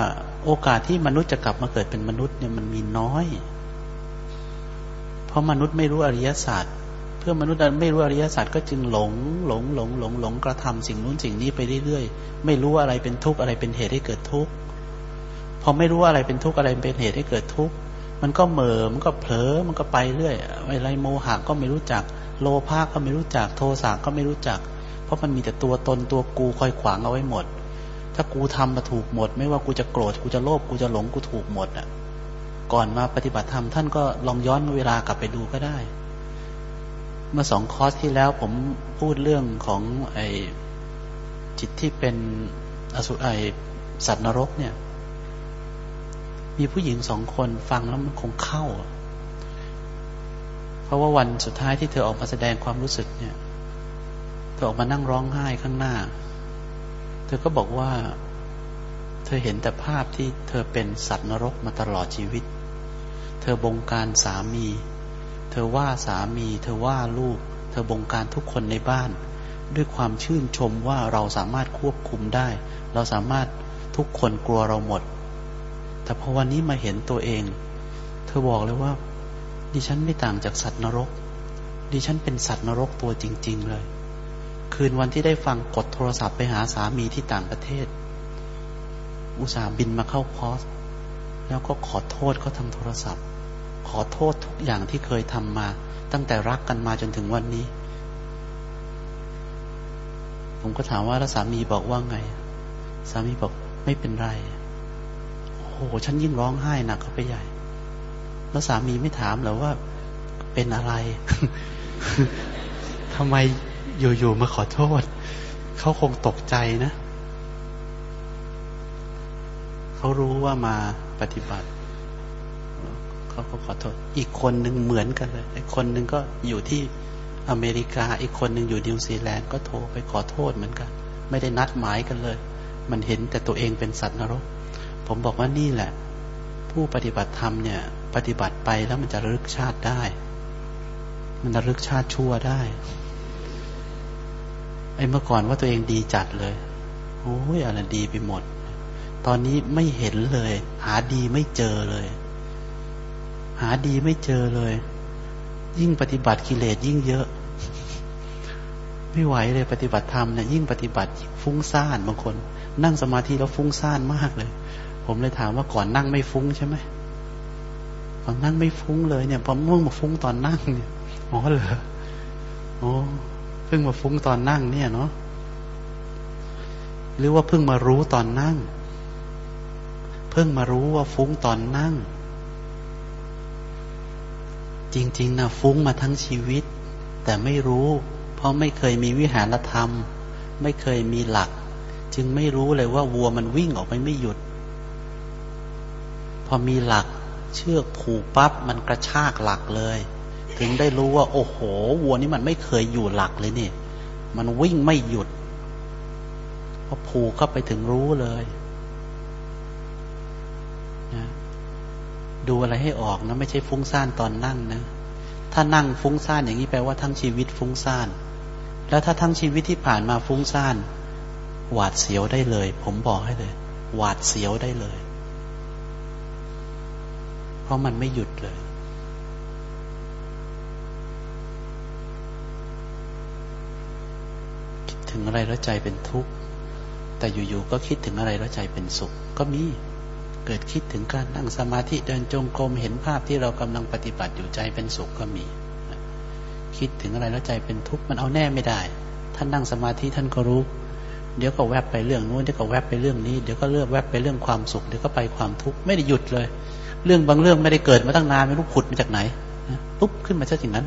S1: โอกาสที่มนุษย์จะกลับมาเกิดเป็นมนุษย์เนี่ยมันมีน้อย เพราะมนุษย์ไม่รู้อริยศาสตร์เพื่อมนุษย์ไม่รู้อริยศาสัจก็จึงหลงหลงหลงหลงหลงกระทำสิ่งนู้นสิ่งนี้ไปเรื่อยๆ ไม่รู้อะไรเป็นทุกข์อะไรเป็นเหตุให้เกิดทุกข์พอไม่รู้อะไรเป็นทุกข์อะไรเป็นเหตุให้เกิดทุกข์มันก็เหม่อมันก็เผลอมันก็ไปเรื่อยอะไรโมหะก็ไม่รู้จัก โลภะก็ไม่รู้จัก โทสะก็ไม่รู้จัก เพราะมันมีแต่ตัวตนตัวกูคอยขวางเอาไว้หมด ถ้ากูทำมาถูกหมด ไม่ว่ากูจะโกรธกูจะโลภกูจะหลงกูถูกหมดอะ ก่อนมาปฏิบัติธรรมท่านก็ลองย้อนเวลากลับไปดูก็ได้ เมื่อสองคอร์สที่แล้วผมพูดเรื่องของไอจิตที่เป็นอสุไอสัตว์นรกเนี่ย มีผู้หญิงสองคนฟังแล้วมันคงเข้า เพราะว่าวันสุดท้ายที่เธอออกมาแสดงความรู้สึกเนี่ย อออกมานั่งร้องไห้ข้างหน้า เธอก็บอกว่า เธอเห็นแต่ภาพที่เธอเป็นสัตว์นรกมาตลอดชีวิต เธอบงการสามี เธอว่าสามี เธอว่าลูก เธอบงการทุกคนในบ้าน ด้วยความชื่นชมว่าเราสามารถควบคุมได้ เราสามารถทุกคนกลัวเราหมด แต่พอวันนี้มาเห็นตัวเอง เธอบอกเลยว่า ดิฉันไม่ต่างจากสัตว์นรก ดิฉันเป็นสัตว์นรกตัวจริง ๆ เลย คืนวันที่ได้ฟังกดโทรศัพท์ไปหาสามีที่ต่างประเทศ อุตส่าห์บินมาเข้าคอร์สแล้วก็ขอโทษเขาทางโทรศัพท์ ขอโทษทุกอย่างที่เคยทำมา ตั้งแต่รักกันมาจนถึงวันนี้ ผมก็ถามว่าแล้วสามีบอกว่าไง สามีบอกไม่เป็นไร โอ้โห ฉันยิ่งร้องไห้หนักเข้าไปใหญ่ แล้วสามีไม่ถามหรอว่าเป็นอะไรทำไม อยู่ๆมาขอโทษ เขาคงตกใจนะ เขารู้ว่ามาปฏิบัติ เขาก็ขอโทษ อีกคนหนึ่งเหมือนกันเลยอีกคนหนึ่งก็อยู่ที่อเมริกา อีกคนหนึ่งอยู่นิวซีแลนด์ก็โทรไปขอโทษเหมือนกัน ไม่ได้นัดหมายกันเลย มันเห็นแต่ตัวเองเป็นสัตว์นรก ผมบอกว่านี่แหละ ผู้ปฏิบัติธรรมเนี่ย ปฏิบัติไปแล้วมันจะรึกชาติได้ มันจะรึกชาติชั่วได้ อ้เมื่อก่อนว่าตัวเองดีจัดเลยโอ้ยอะไรดีไปหมด ตอนนี้ไม่เห็นเลย หาดีไม่เจอเลย หาดีไม่เจอเลย ยิ่งปฏิบัติกิเลสยิ่งเยอะ ไม่ไหวเลยปฏิบัติธรรมเนี่ยยิ่งปฏิบัติฟุ้งซ่านบางคน นั่งสมาธิแล้วฟุ้งซ่านมากเลย ผมเลยถามว่าก่อนนั่งไม่ฟุ้งใช่ไหมตอนนั่งไม่ฟุ้งเลยเนี่ยพอมื่อมาฟุ้งตอนนั่งเนี่ยอ๋อเหรอโอ้ พิ่งมาฟุ้งตอนนั่งเนี่ยเนาะหรือว่าเพิ่งมารู้ตอนนั่ง เพิ่งมารู้ว่าฟุ้งตอนนั่ง จริงๆนะฟุ้งมาทั้งชีวิต แต่ไม่รู้ เพราะไม่เคยมีวิหารธรรม ไม่เคยมีหลัก จึงไม่รู้เลยว่าวัวมันวิ่งออกไปไม่หยุด พอมีหลัก เชือกผูกปั๊บมันกระชากหลักเลย ถึงได้รู้ว่า โอ้โห วัวนี้มันไม่เคยอยู่หลักเลยนี่ มันวิ่งไม่หยุดพอผูกเข้าไปถึงรู้เลยดูอะไรให้ออกนะ ไม่ใช่ฟุ้งซ่านตอนนั่งนะ ถ้านั่งฟุ้งซ่านอย่างนี้แปลว่าทั้งชีวิตฟุ้งซ่าน แล้วถ้าทั้งชีวิตที่ผ่านมาฟุ้งซ่าน หวาดเสียวได้เลย ผมบอกให้เลย หวาดเสียวได้เลย เพราะมันไม่หยุดเลย คิด ถึงอะไรแล้วใจเป็นทุกข์ แต่อยู่ๆก็คิดถึงอะไรแล้วใจเป็นสุข ก็มี เกิดคิดถึงการนั่งสมาธิเดินจงกรมเห็นภาพที่เรากำลังปฏิบัติอยู่ใจเป็นสุขก็มี คิดถึงอะไรแล้วใจเป็นทุกข์มันเอาแน่ไม่ได้ ท่านนั่งสมาธิท่านก็รู้ เดี๋ยวก็แวบไปเรื่องนู้นเดี๋ยวก็แวบไปเรื่องนี้ เดี๋ยวก็เลือกแวบไปเรื่องความสุข เดี๋ยวก็ไปความทุกข์ไม่ได้หยุดเลย เรื่องบางเรื่องไม่ได้เกิดมาตั้งนานไม่รู้ผุดมาจากไหนปุ๊บขึ้นมาซะอย่างนั้น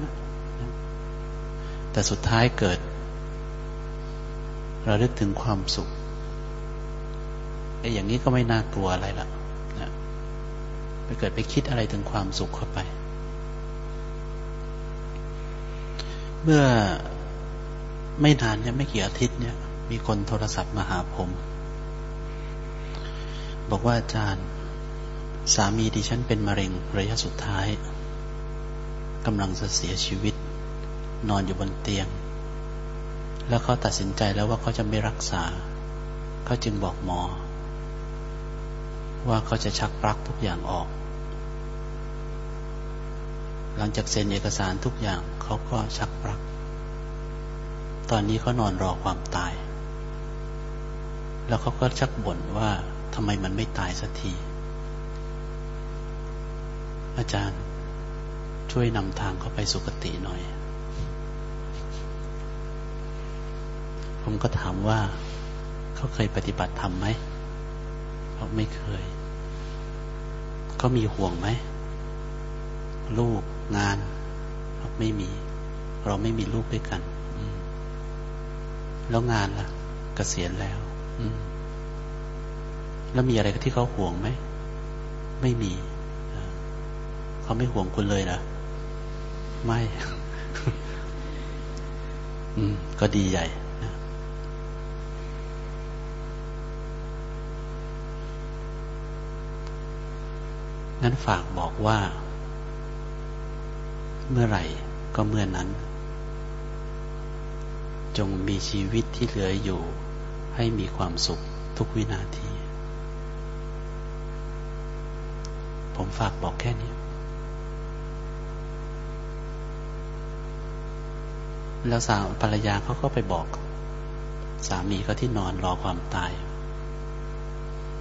S1: แต่สุดท้ายเกิด ราลึกถึงความสุขไอ้อย่างนี้ก็ไม่น่ากลัวอะไรละนะไปเกิดไปคิดอะไรถึงความสุขเข้าไป เมื่อไม่นานเนี่ยไม่กี่อาทิตย์เนี่ย มีคนโทรศัพท์มาหาผม บอกว่าอาจารย์สามีดิฉันเป็นมะเร็งระยะสุดท้ายกำลังจะเสียชีวิต นอนอยู่บนเตียง แล้วเขาตัดสินใจแล้วว่าเขาจะไม่รักษา เขาจึงบอกหมอ ว่าเขาจะชักปลั๊กทุกอย่างออก หลังจากเซ็นเอกสารทุกอย่างเขาก็ชักปลั๊กตอนนี้เขานอนรอความตาย แล้วเขาก็ชักบ่นว่าทำไมมันไม่ตายสักที อาจารย์ช่วยนำทางเขาไปสุคติหน่อย ผมก็ถามว่า เขาเคยปฏิบัติธรรมไหมเขาไม่เคย เขามีห่วงไหม ลูกงานเขาไม่มี เราไม่มีลูกด้วยกันแล้วงานล่ะกะเกษียณแล้วแล้วมีอะไรที่เขาห่วงไหม ไม่มี เขาไม่ห่วงคุณเลยนะไม่ อืม ก็ดีใหญ่ งั้นฝากบอกว่า เมื่อไหร่ก็เมื่อนั้น จงมีชีวิตที่เหลืออยู่ ให้มีความสุขทุกวินาที ผมฝากบอกแค่นี้ แล้วสาวภรรยาเขาก็ไปบอก สามีเขาที่นอนรอความตาย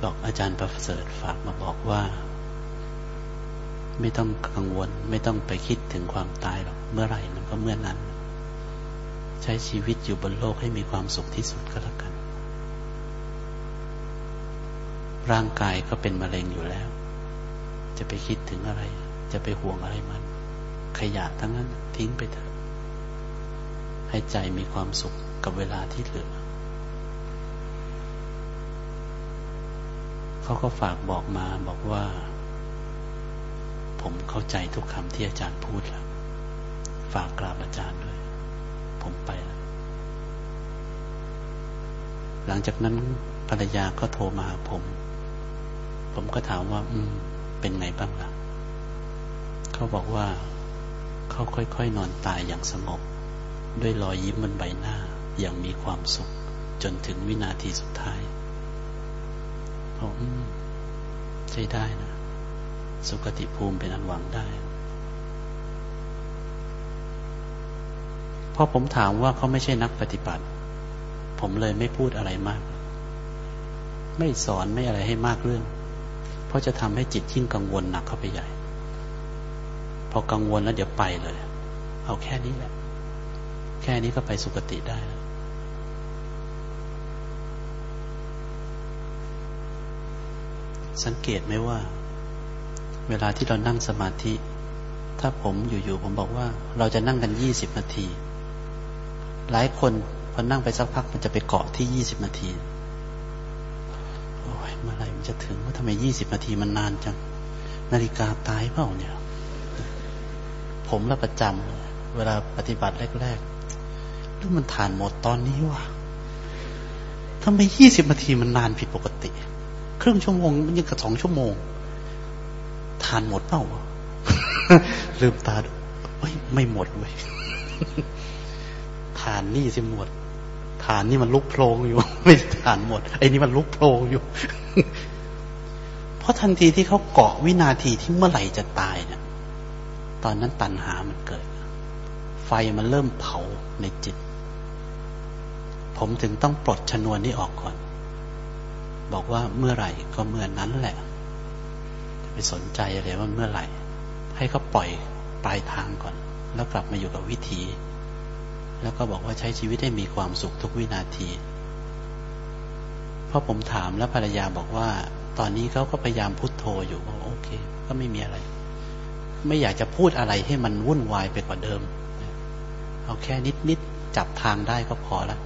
S1: บอกอาจารย์ประเสริฐฝากมาบอกว่า ไม่ต้องกังวล ไม่ต้องไปคิดถึงความตายหรอก เมื่อไหร่มันก็เมื่อนั้น ใช้ชีวิตอยู่บนโลกให้มีความสุขที่สุดก็แล้วกัน ร่างกายก็เป็นมะเร็งอยู่แล้ว จะไปคิดถึงอะไร จะไปห่วงอะไรมัน ขยะทั้งนั้นทิ้งไปเถอะให้ใจมีความสุขกับเวลาที่เหลือเขาก็ฝากบอกมาบอกว่า ผมเข้าใจทุกคำที่อาจารย์พูดแล้วฝากกราบอาจารย์ด้วย ผมไปแล้วหลังจากนั้นภรรยาก็โทรมาหาผม ผมก็ถามว่า อืม เป็นไงบ้างล่ะ เขาบอกว่า เขาค่อยๆ นอนตายอย่างสงบ ด้วยรอยยิ้มบนใบหน้า อย่างมีความสุข จนถึงวินาทีสุดท้ายผมใช้ได้นะ สุขติภูมิเป็นอันหวังได้พอผมถามว่าเขาไม่ใช่นักปฏิบัติ ผมเลยไม่พูดอะไรมาก ไม่สอนไม่อะไรให้มากเรื่อง เพราะจะทำให้จิตยิ่งกังวลหนักเข้าไปใหญ่ พอกังวลแล้วเดี๋ยวไปเลย เอาแค่นี้แหละ แค่นี้ก็ไปสุคติได้แล้วสังเกตไหมว่า เวลาที่เรานั่งสมาธิ ถ้าผมอยู่ๆผมบอกว่า เราจะนั่งกันยี่สิบนาที หลายคนพอนั่งไปสักพักมันจะไปเกาะที่ยี่สิบนาที โอ้ยเมื่อไหร่มันจะถึงว่าทำไมยี่สิบนาทีมันนานจัง นาฬิกาตายเปล่าเนี่ย ผมละประจำเวลาปฏิบัติแรกแล้มันทานหมดตอนนี้วะทำไมยี่สิบนาทีมันนานผิดปกติ ครึ่งชั่วโมงมันยังกับสองชั่วโมงานหมดเปล่าวะลืมตาดูเฮ้ยไม่หมดเว้ยทานนี่สิหมดทานนี่มันลุกโพลงอยู่ ไม่ทานหมด ไอ้นี่มันลุกโพลงอยู่ เพราะทันทีที่เขาเกาะวินาทีที่เมื่อไหร่จะตายเนี่ยตอนนั้นตัณหามันเกิด ไฟมันเริ่มเผาในจิต ผมถึงต้องปลดชนวนนี้ออกก่อน บอกว่าเมื่อไหร่ก็เมื่อนั้นแหละ ไปสนใจอะไรว่าเมื่อไหร่ ให้เขาปล่อยปลายทางก่อน แล้วกลับมาอยู่กับวิธีแล้วก็บอกว่าใช้ชีวิตให้มีความสุขทุกวินาทีเพราะผมถามแล้วภรรยาบอกว่า ตอนนี้เขาก็พยายามพุโทโธอยู่โอเค ก็ไม่มีอะไร ไม่อยากจะพูดอะไรให้มันวุ่นวายไปกว่าเดิม เอาแค่นิดนิดจับทางได้ก็พอแล้ว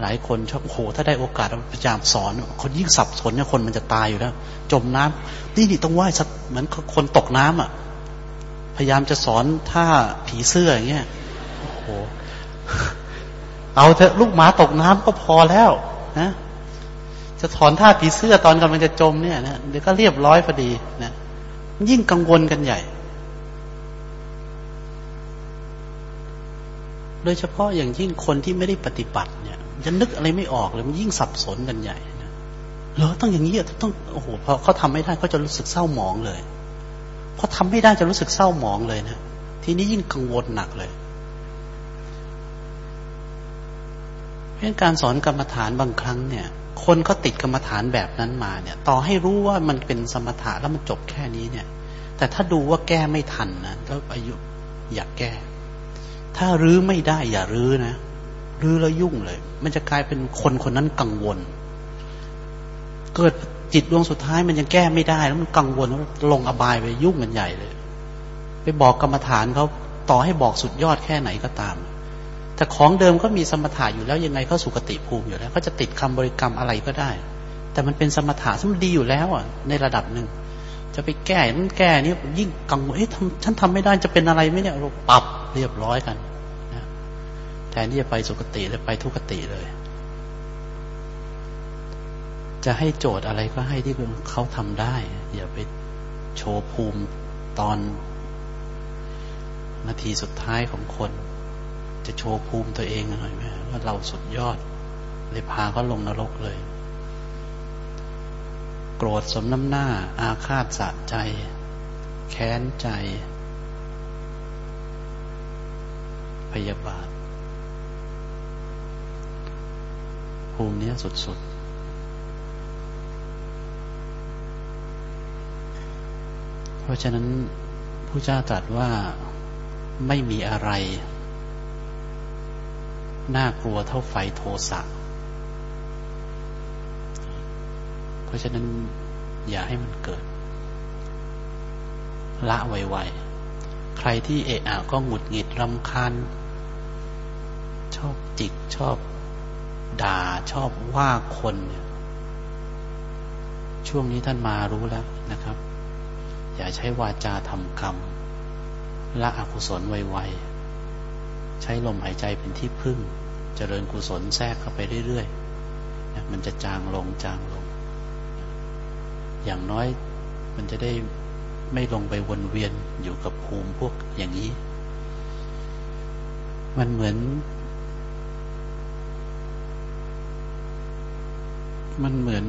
S1: หลายคนชอบโอ้โหถ้าได้โอกาสพยายามสอน คนยิ่งสับสนเนี่ยคนมันจะตายอยู่แล้ว จมน้ำนี่นี่ต้องไหว้สักเหมือนคนตกน้ำอะ พยายามจะสอนท่าผีเสื้ออย่างเงี้ยโอ้โหเอาเถอะลูกหมาตกน้ำก็พอแล้วนะจะถอนท่าผีเสื้อตอนกำลังจะจมเนี่ยนะเดี๋ยวก็เรียบร้อยพอดีนะยิ่งกังวลกันใหญ่ โดยเฉพาะอย่างยิ่งคนที่ไม่ได้ปฏิบัติเนี่ย จะนึกอะไรไม่ออกเลยมันยิ่งสับสนกันใหญ่นะเหรอต้องอย่างนี้ต้องโอ้โหพอเขาทำไม่ได้เขาจะรู้สึกเศร้าหมองเลยพอทำไม่ได้จะรู้สึกเศร้าหมองเลยนะทีนี้ยิ่งกังวลหนักเลยเพราะการสอนกรรมฐานบางครั้งเนี่ย คนเขาติดกรรมฐานแบบนั้นมาเนี่ย ต่อให้รู้ว่ามันเป็นสมถะแล้วมันจบแค่นี้เนี่ย แต่ถ้าดูว่าแก้ไม่ทันนะแล้วอายุอยากแก้ ถ้ารื้อไม่ได้อย่ารื้อนะ รื้อแล้วยุ่งเลย มันจะกลายเป็นคนคนนั้นกังวล เกิดจิตดวงสุดท้ายมันยังแก้ไม่ได้ แล้วมันกังวลลงอบายไปยุ่งกันใหญ่เลย ไปบอกกรรมฐานเขาต่อให้บอกสุดยอดแค่ไหนก็ตาม แต่ของเดิมก็มีสมถะอยู่แล้วยังไงเขาสุคติภูมิอยู่แล้วเขาจะติดคำบริกรรมอะไรก็ได้ แต่มันเป็นสมถะซึ่งดีอยู่แล้วอะ ในระดับหนึ่งจะไปแก้นั่นแก้นี่ยิ่งกังวลเอ๊ะฉันทำไม่ได้จะเป็นอะไรไหมเนี่ยเราปรับเรียบร้อยกัน นที่จะไปสุคติเลยไปทุกขติเลย จะให้โจทย์อะไรก็ให้ที่เขาทำได้ อย่าไปโชว์ภูมิตอน นาทีสุดท้ายของคน จะโชว์ภูมิตัวเองหน่อยไหมว่าเราสุดยอด เลยพาเขาลงนรกเลย โกรธสมน้ำหน้า อาฆาตสะใจ แค้นใจพยาบาท ภูมินี้สุดๆ เพราะฉะนั้นผู้เจ้าตรัสว่าไม่มีอะไร น่ากลัวเท่าไฟโทสะ เพราะฉะนั้นอย่าให้มันเกิด ละไวๆ ใครที่เอะอะก็หงุดหงิดรำคาญ ชอบจิกชอบ ด่าชอบว่าคนเนี่ยช่วงนี้ท่านมารู้แล้วนะครับ อย่าใช้วาจาทำกรรมละอกุศลไวๆ ใช้ลมหายใจเป็นที่พึ่ง เจริญกุศลแทรกเข้าไปเรื่อยๆมันจะจางลงจางลง อย่างน้อยมันจะได้ไม่ลงไปวนเวียนอยู่กับภูมิพวกอย่างนี้ มันเหมือน มันเหมือน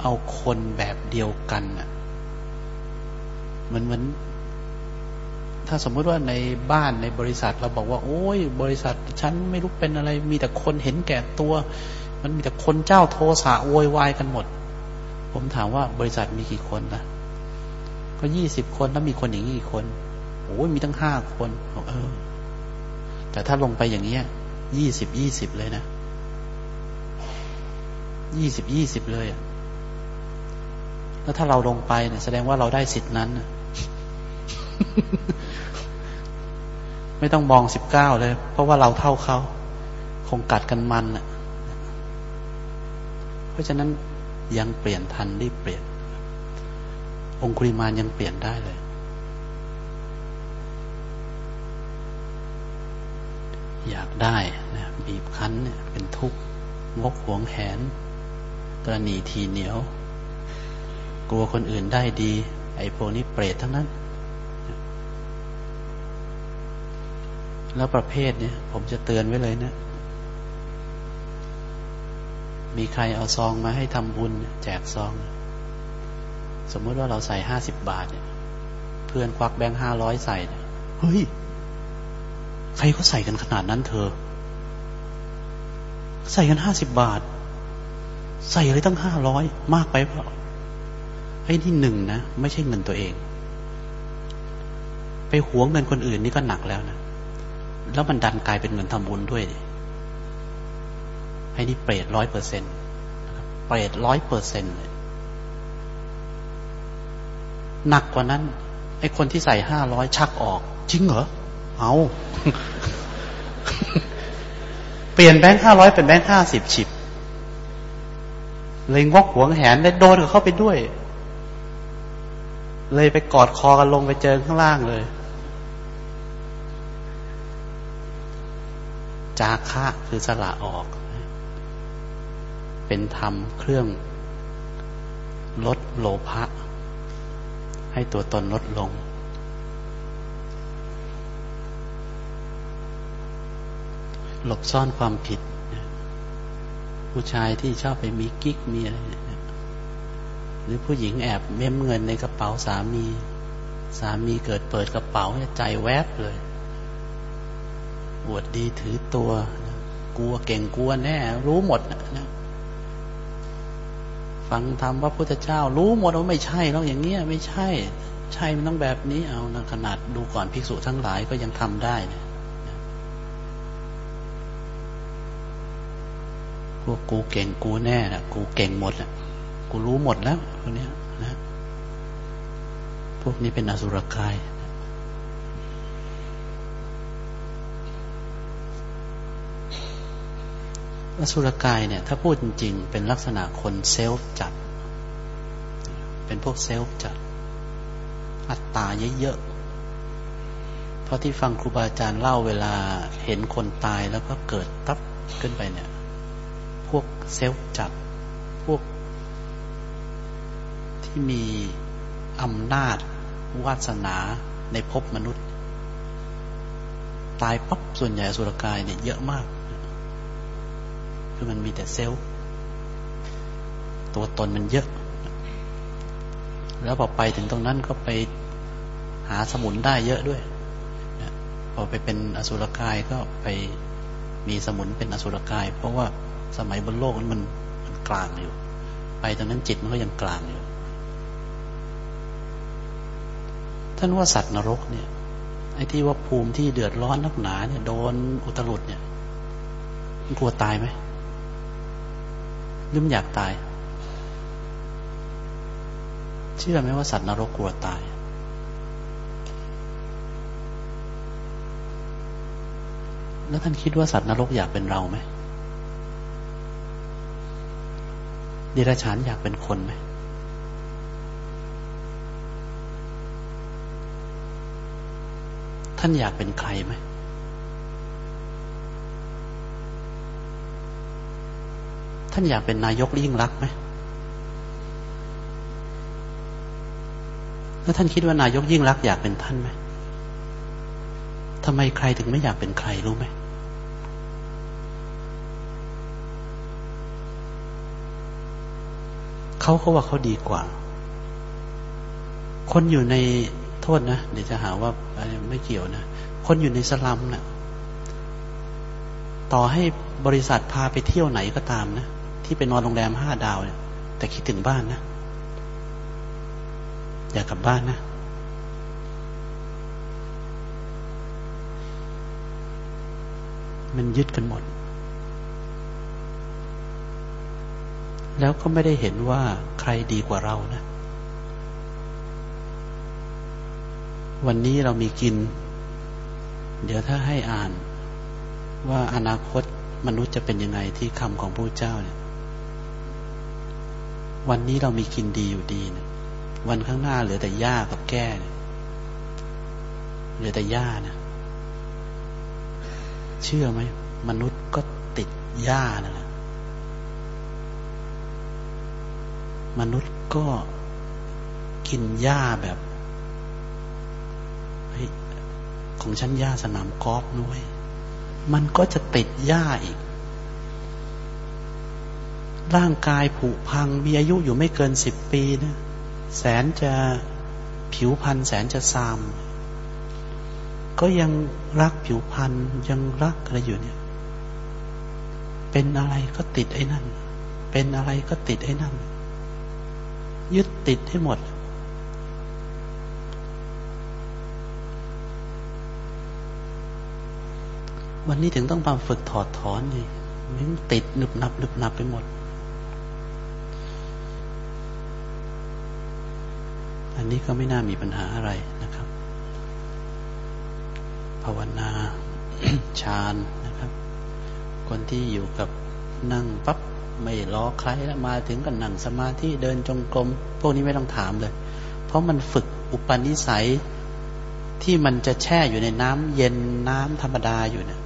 S1: เอาคนแบบเดียวกันอะมันเหมือน ถ้าสมมุติว่าในบ้านในบริษัทเราบอกว่า โอ้ย บริษัทฉันไม่รู้เป็นอะไร มีแต่คนเห็นแก่ตัว มันมีแต่คนเจ้าโทสะโวยวายกันหมด ผมถามว่าบริษัทมีกี่คนนะก็ยี่สิบคนแล้วมีคนอย่างนี้กี่คนโอ้ยมีตั้งห้าคนเออ แต่ถ้าลงไปอย่างเงี้ยยี่สิบยี่สิบเลยนะ ยี่สิบยี่สิบเลย แล้วถ้าเราลงไปเนี่ยแสดงว่าเราได้สิทธินั้น ไม่ต้องมองสิบเก้าเลย เพราะว่าเราเท่าเขา คงกัดกันมันอะ เพราะฉะนั้นยังเปลี่ยนทันรีบเปลี่ยน องคุริมานยังเปลี่ยนได้เลยอยากได้นะบีบคั้นเนี่ยเป็นทุกข์งกหวงแหน ตรณีทีเหนียว กลัวคนอื่นได้ดี ไอ้พวกนี้เปรตทั้งนั้น แล้วประเภทเนี่ย ผมจะเตือนไว้เลยนะ มีใครเอาซองมาให้ทำบุญ แจกซอง สมมติว่าเราใส่ห้าสิบบาทเนี่ยเพื่อนควักแบงค์ห้าร้อยใส่เฮ้ย ใครเขาใส่กันขนาดนั้นเธอ ใส่กันห้าสิบบาท ใส่อะไรตั้งห้าร้อยมากไปเปล่าไอ้ที่หนึ่งนะ ไม่ใช่เงินตัวเอง ไปหวงเงินคนอื่นนี่ก็หนักแล้วนะแล้วมันดันกลายเป็นเงินทำบุญด้วยไอ้นี่เปรตร้อยเปอร์เซ็นเปรตร้อยเปอร์เซ็นต์เลยหนักกว่านั้น ไอ้คนที่ใส่ห้าร้อยชักออก จริงเหรอ เอา เปลี่ยนแบงค์ห้าร้อยเป็นแบงค์ห้าสิบฉิบ เลยงกหวงแหนได้โดนกับเขาไปด้วย เลยไปกอดคอกันลงไปเจอข้างล่างเลย จาคะคือสละออก เป็นธรรมเครื่อง ลดโลภะให้ตัวตนลดลง หลบซ่อนความผิด ผู้ชายที่ชอบไปมีกิ๊กมีอะไรหรือผู้หญิงแอบเม้มเงินในกระเป๋าสามี สามีเกิดเปิดกระเป๋าใจแวบเลยอวดดีถือตัวกลัวเก่งกลัวแน่ รู้หมดนะฟังธรรมว่าพุทธเจ้า รู้หมดว่าไม่ใช่แล้วอย่างเงี้ยไม่ใช่ ใช่มันต้องแบบนี้เอานะขนาดดูก่อนภิกษุทั้งหลายก็ยังทำได้นะ พวกกูเก่งกูแน่นะกูเก่งหมดอะกูรู้หมดแล้วพวกนี้นะ พวกนี้เป็นอสุรกายอสุรกายเนี่ย ถ้าพูดจริง ๆ เป็นลักษณะคนเซลฟ์จัด เป็นพวกเซลฟ์จัด อัตตาเยอะๆเพราะที่ฟังครูบาอาจารย์เล่าเวลาเห็นคนตายแล้วก็เกิดตับขึ้นไปเนี่ย วกเซลฟ์จัด พวก ที่มีอำนาจ วาสนาในภพมนุษย์ ตายปั๊บส่วนใหญ่สุรกายเนี่ยเยอะมาก คือมันมีแต่เซลล์ตัวตนมันเยอะ แล้วพอไปถึงตรงนั้นก็ไปหาสมุนได้เยอะด้วยพอไปเป็นอสุรกายก็ไปมีสมุนเป็นอสุรกาย เพราะว่า สมัยบนโลกนั้นมันมันกลางอยู่ ไปตอนนั้นจิตมันก็ยังกลางอยู่ ท่านว่าสัตว์นรกเนี่ยไอ้ที่ว่าภูมิที่เดือดร้อนนักหนาเนี่ยโดนอุตรุดเนี่ยมันกลัวตายไหมหรือมันอยากตาย เชื่อไหมว่าสัตว์นรกกลัวตาย แล้วท่านคิดว่าสัตว์นรกอยากเป็นเราไหมเดรัจฉานอยากเป็นคนไหมท่านอยากเป็นใครไหมท่านอยากเป็นนายกยิ่งรักไหมแล้วท่านคิดว่านายกยิ่งรักอยากเป็นท่านไหมทำไมใครถึงไม่อยากเป็นใครรู้ไหม เขาเขาว่าเขาดีกว่า คนอยู่ในโทษนะเดี๋ยวจะหาว่าไม่เกี่ยวนะ คนอยู่ในสลัมนะ่ะ ต่อให้บริษัทพาไปเที่ยวไหนก็ตามนะ ที่ไปนอนโรงแรมห้าดาวเนี่ย แต่คิดถึงบ้านนะ อยากกลับบ้านนะมันยึดกันหมด แล้วก็ไม่ได้เห็นว่าใครดีกว่าเรานะ วันนี้เรามีกิน เดี๋ยวถ้าให้อ่านว่าอนาคตมนุษย์จะเป็นยังไงที่คำของพระเจ้าเนี่ย วันนี้เรามีกินดีอยู่ดีนะวันข้างหน้าเหลือแต่หญ้ากับแก้เนี่เหลือแต่หญ้านะ เชื่อไหมมนุษย์ก็ติดหญ้านั่นแหละ มนุษย์ก็กินหญ้าแบบของฉันหญ้าสนามกอล์ฟนุ้ยมันก็จะติดหญ้าอีก ร่างกายผุพังมีอายุอยู่ไม่เกินสิบปีนะแสนจะผิวพันแสนจะซาม ก็ยังรักผิวพันยังรักอะไรอยู่เนี่ย เป็นอะไรก็ติดไอ้นั่น เป็นอะไรก็ติดไอ้นั่น ยึดติดให้หมด วันนี้ถึงต้องมาฝึกถอดถอนไงมันติดหนึบหนับหนึบหนับไปหมด อันนี้ก็ไม่น่ามีปัญหาอะไรนะครับ ภาวนาฌานนะครับ คนที่อยู่กับนั่งปับ๊บ ไม่รอใครแล้วมาถึงกันนั่งสมาธิเดินจงกรมพวกนี้ไม่ต้องถามเลย เพราะมันฝึกอุปนิสัยที่มันจะแช่อยู่ในน้ำเย็นน้ำธรรมดาอยู่เนี่ย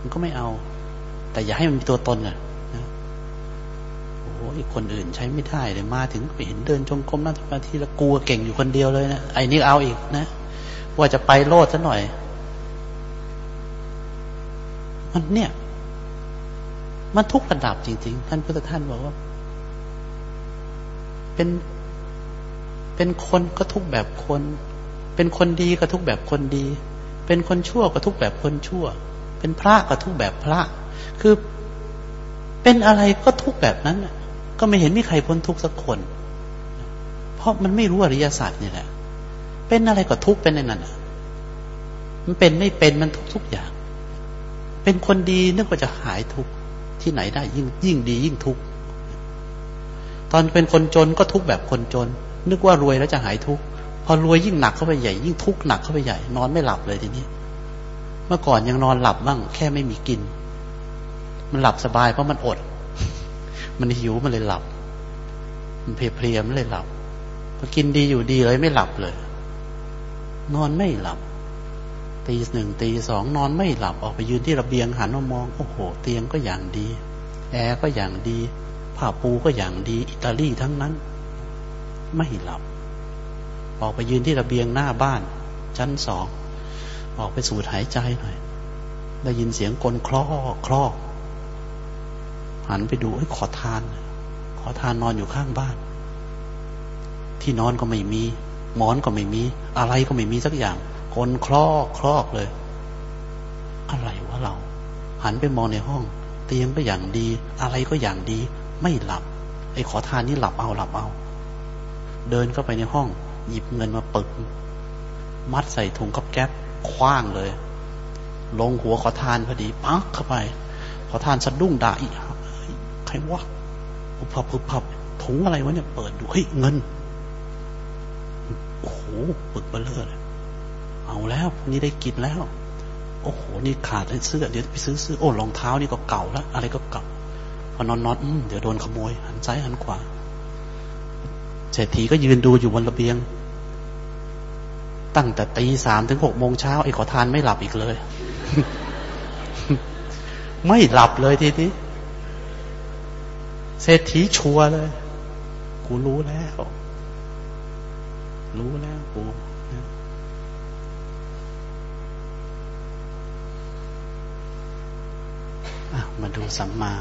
S1: มันก็ไม่เอา แต่อย่าให้มันมีตัวตนน่ะนะโอ้ยคนอื่นใช้ไม่ได้เลยมาถึงไปเห็นเดินจงกรมนั่งสมาธิแล้วกลัวเก่งอยู่คนเดียวเลยนะไอ้นี่เอาอีกนะว่าจะไปโลดซะหน่อยมันเนี่ย มันทุกระดับจริง ๆ ท่านพุทธท่านบอกว่า เป็นเป็นคนก็ทุกแบบคน เป็นคนดีก็ทุกแบบคนดี เป็นคนชั่วก็ทุกแบบคนชั่ว เป็นพระก็ทุกแบบพระ คือเป็นอะไรก็ทุกแบบนั้นก็ไม่เห็นมีใครพ้นทุกสักคน เพราะมันไม่รู้อริยสัจนี่แหละ เป็นอะไรก็ทุกเป็นในนั้นมันเป็นไม่เป็นมันทุกทุกอย่าง เป็นคนดีนึกว่าจะหายทุก ที่ไหนได้ยิ่งยิ่งดียิ่งทุกตอนเป็นคนจนก็ทุกแบบคนจน นึกว่ารวยแล้วจะหายทุกพอรวยยิ่งหนักเข้าไปใหญ่ ยิ่งทุกข์หนักเข้าไปใหญ่ นอนไม่หลับเลยทีนี้ เมื่อก่อนยังนอนหลับบ้าง แค่ไม่มีกิน มันหลับสบายเพราะมันอด มันหิวมันเลยหลับ มันเพลียมันเลยหลับพอกินดีอยู่ดีเลยไม่หลับเลย นอนไม่หลับ ตีหนึ่งตีสองนอนไม่หลับออกไปยืนที่ระเบียงหันมามองโอ้โห เตียงก็อย่างดี แอร์ก็อย่างดี ผ้าปูก็อย่างดี อิตาลีทั้งนั้น ไม่หลับ ออกไปยืนที่ระเบียงหน้าบ้าน ชั้นสองออกไปสูดหายใจหน่อย ได้ยินเสียงกลคลอกคลอกหันไปดูไอ้ขอทาน ขอทานนอนอยู่ข้างบ้าน ที่นอนก็ไม่มี หมอนก็ไม่มี อะไรก็ไม่มีสักอย่าง กลคลอคลอกเลย อะไรวะเรา หันไปมองในห้อง เตียงก็อย่างดี อะไรก็อย่างดี ไม่หลับ ไอ้ขอทานนี่หลับเอาหลับเอา เดินเข้าไปในห้อง หยิบเงินมาปึก มัดใส่ถุงกับแก๊บคว้างเลย ลงหัวขอทานพอดีปักเข้าไป ขอทานสะดุ้งด่าอีกใครวะอุพับอุพับถุงอะไรวะเนี่ยเปิดดูเฮ้ยเงินโอ้โหปึกเบลเลอร์เลย เอาแล้วพูนี้ได้กินแล้ว โอ้โห นี่ขาดเสื้อเดี๋ยวไปซื้อเสื้อโอ้รองเท้านี่ก็เก่าแล้วอะไรก็เก่าพอนอนนอนเดี๋ยวโดนขโมย หันซ้ายหันขวาเศรษฐีก็ยืนดูอยู่บนระเบียง ตั้งแต่ตีสามถึงหกโมงเช้าไอ้ขอทานไม่หลับอีกเลย ไม่หลับเลยทีนี้เศรษฐีชัวเลย กูรู้แล้ว รู้แล้วกู มาดูสัมมา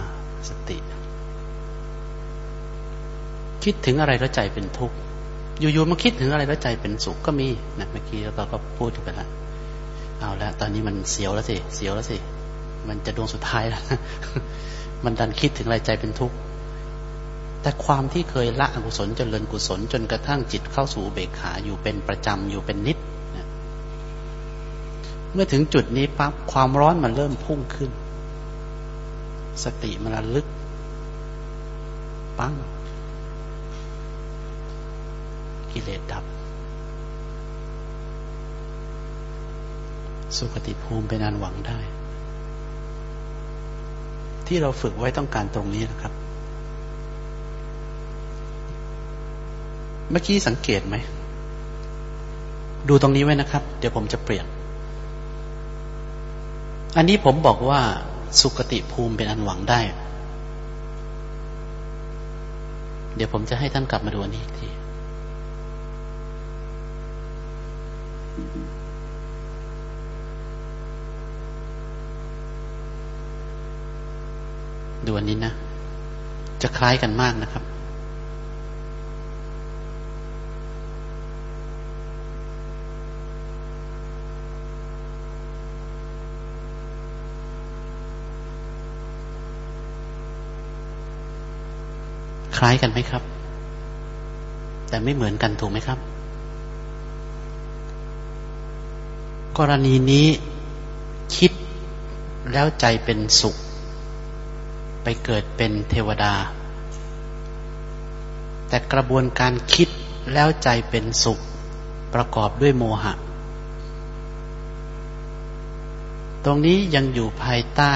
S1: สติ คิดถึงอะไรแล้วใจเป็นทุกข์อยู่ๆมาคิดถึงอะไรแล้วใจเป็นสุขก็มีนะเมื่อกี้เราก็พูดไปแล้วเอาละตอนนี้มันเสียวแล้วสิเสียวแล้วสิมันจะดวงสุดท้ายแล้วมันดันคิดถึงอะไรใจเป็นทุกข์แต่ความที่เคยละอกุศลจนเริญกุศล จนกระทั่งจิตเข้าสู่เบกขาอยู่เป็นประจำอยู่เป็นนิดเมื่อถึงจุดนี้ปั๊บความร้อนมันเริ่มพุ่งขึ้น สติมันระลึก ปั้ง กิเลสดับ สุขติภูมิเป็นอันหวังได้ ที่เราฝึกไว้ต้องการตรงนี้นะครับ เมื่อกี้สังเกตไหม ดูตรงนี้ไว้นะครับ เดี๋ยวผมจะเปลี่ยน อันนี้ผมบอกว่า สุขติภูมิเป็นอันหวังได้ เดี๋ยวผมจะให้ท่านกลับมาดูอันนี้อีกที ดูอันนี้นะ จะคล้ายกันมากนะครับ ล้ายกันไหมครับ แต่ไม่เหมือนกันถูกไหมครับ กรณีนี้คิดแล้วใจเป็นสุข ไปเกิดเป็นเทวดา แต่กระบวนการคิดแล้วใจเป็นสุข ประกอบด้วยโมหะ ตรงนี้ยังอยู่ภายใต้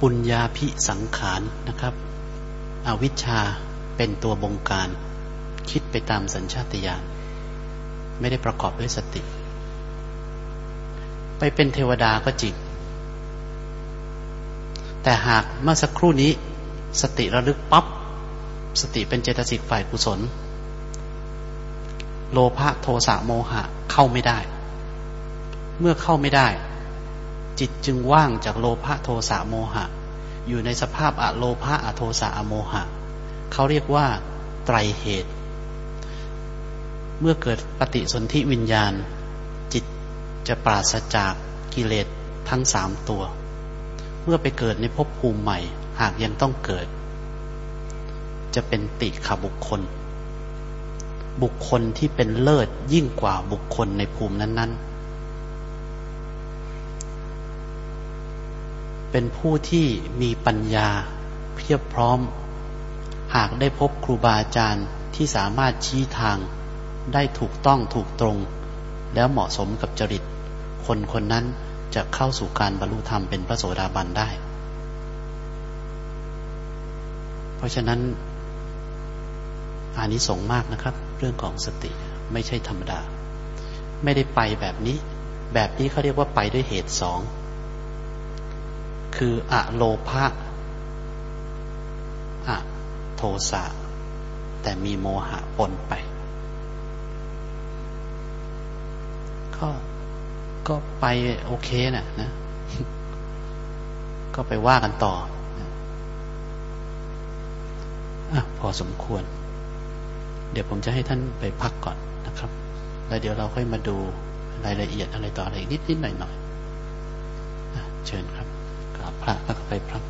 S1: ปุญญาพิสังขารนะครับ อวิชชาเป็นตัวบงการ คิดไปตามสัญชาตญาณไม่ได้ประกอบด้วยสติ ไปเป็นเทวดาก็จริง แต่หากเมื่อสักครู่นี้ สติระลึกปับ๊บสติเป็นเจตสิกฝ่ายกุศล โลภะโทสะโมหะเข้าไม่ได้ เมื่อเข้าไม่ได้ จิตจึงว่างจากโลภะโทสะโมหะ อยู่ในสภาพอะโลภะอะโทสะอะโมหะ เขาเรียกว่า ไตรเหตุ เมื่อเกิดปฏิสนธิวิญญาณ จิตจะปราศจากกิเลสทั้งสามตัว เมื่อไปเกิดในภพภูมิใหม่ หากยังต้องเกิด จะเป็นติขบุคคล บุคคลที่เป็นเลิศยิ่งกว่าบุคคลในภูมินั้น ๆ เป็นผู้ที่มีปัญญาเพียบพร้อม หากได้พบครูบาอาจารย์ที่สามารถชี้ทาง ได้ถูกต้องถูกตรง แล้วเหมาะสมกับจริต คนคนนั้นจะเข้าสู่การบรรลุธรรมเป็นพระโสดาบันได้ เพราะฉะนั้นอานิสงส์มากนะครับ เรื่องของสติไม่ใช่ธรรมดา ไม่ได้ไปแบบนี้ แบบนี้เขาเรียกว่าไปด้วยเหตุสอง คืออะโลภะอะโทสะแต่มีโมหะปนไป ก็ก็ไปโอเคนะนะ ก็ไปว่ากันต่ออะพอสมควร เดี๋ยวผมจะให้ท่านไปพักก่อนนะครับ แล้วเดี๋ยวเราค่อยมาดูรายละเอียดอะไรต่ออะไรนิดนิดหน่อยหน่อยเชิญครับ พระแล้วก็ไปพัก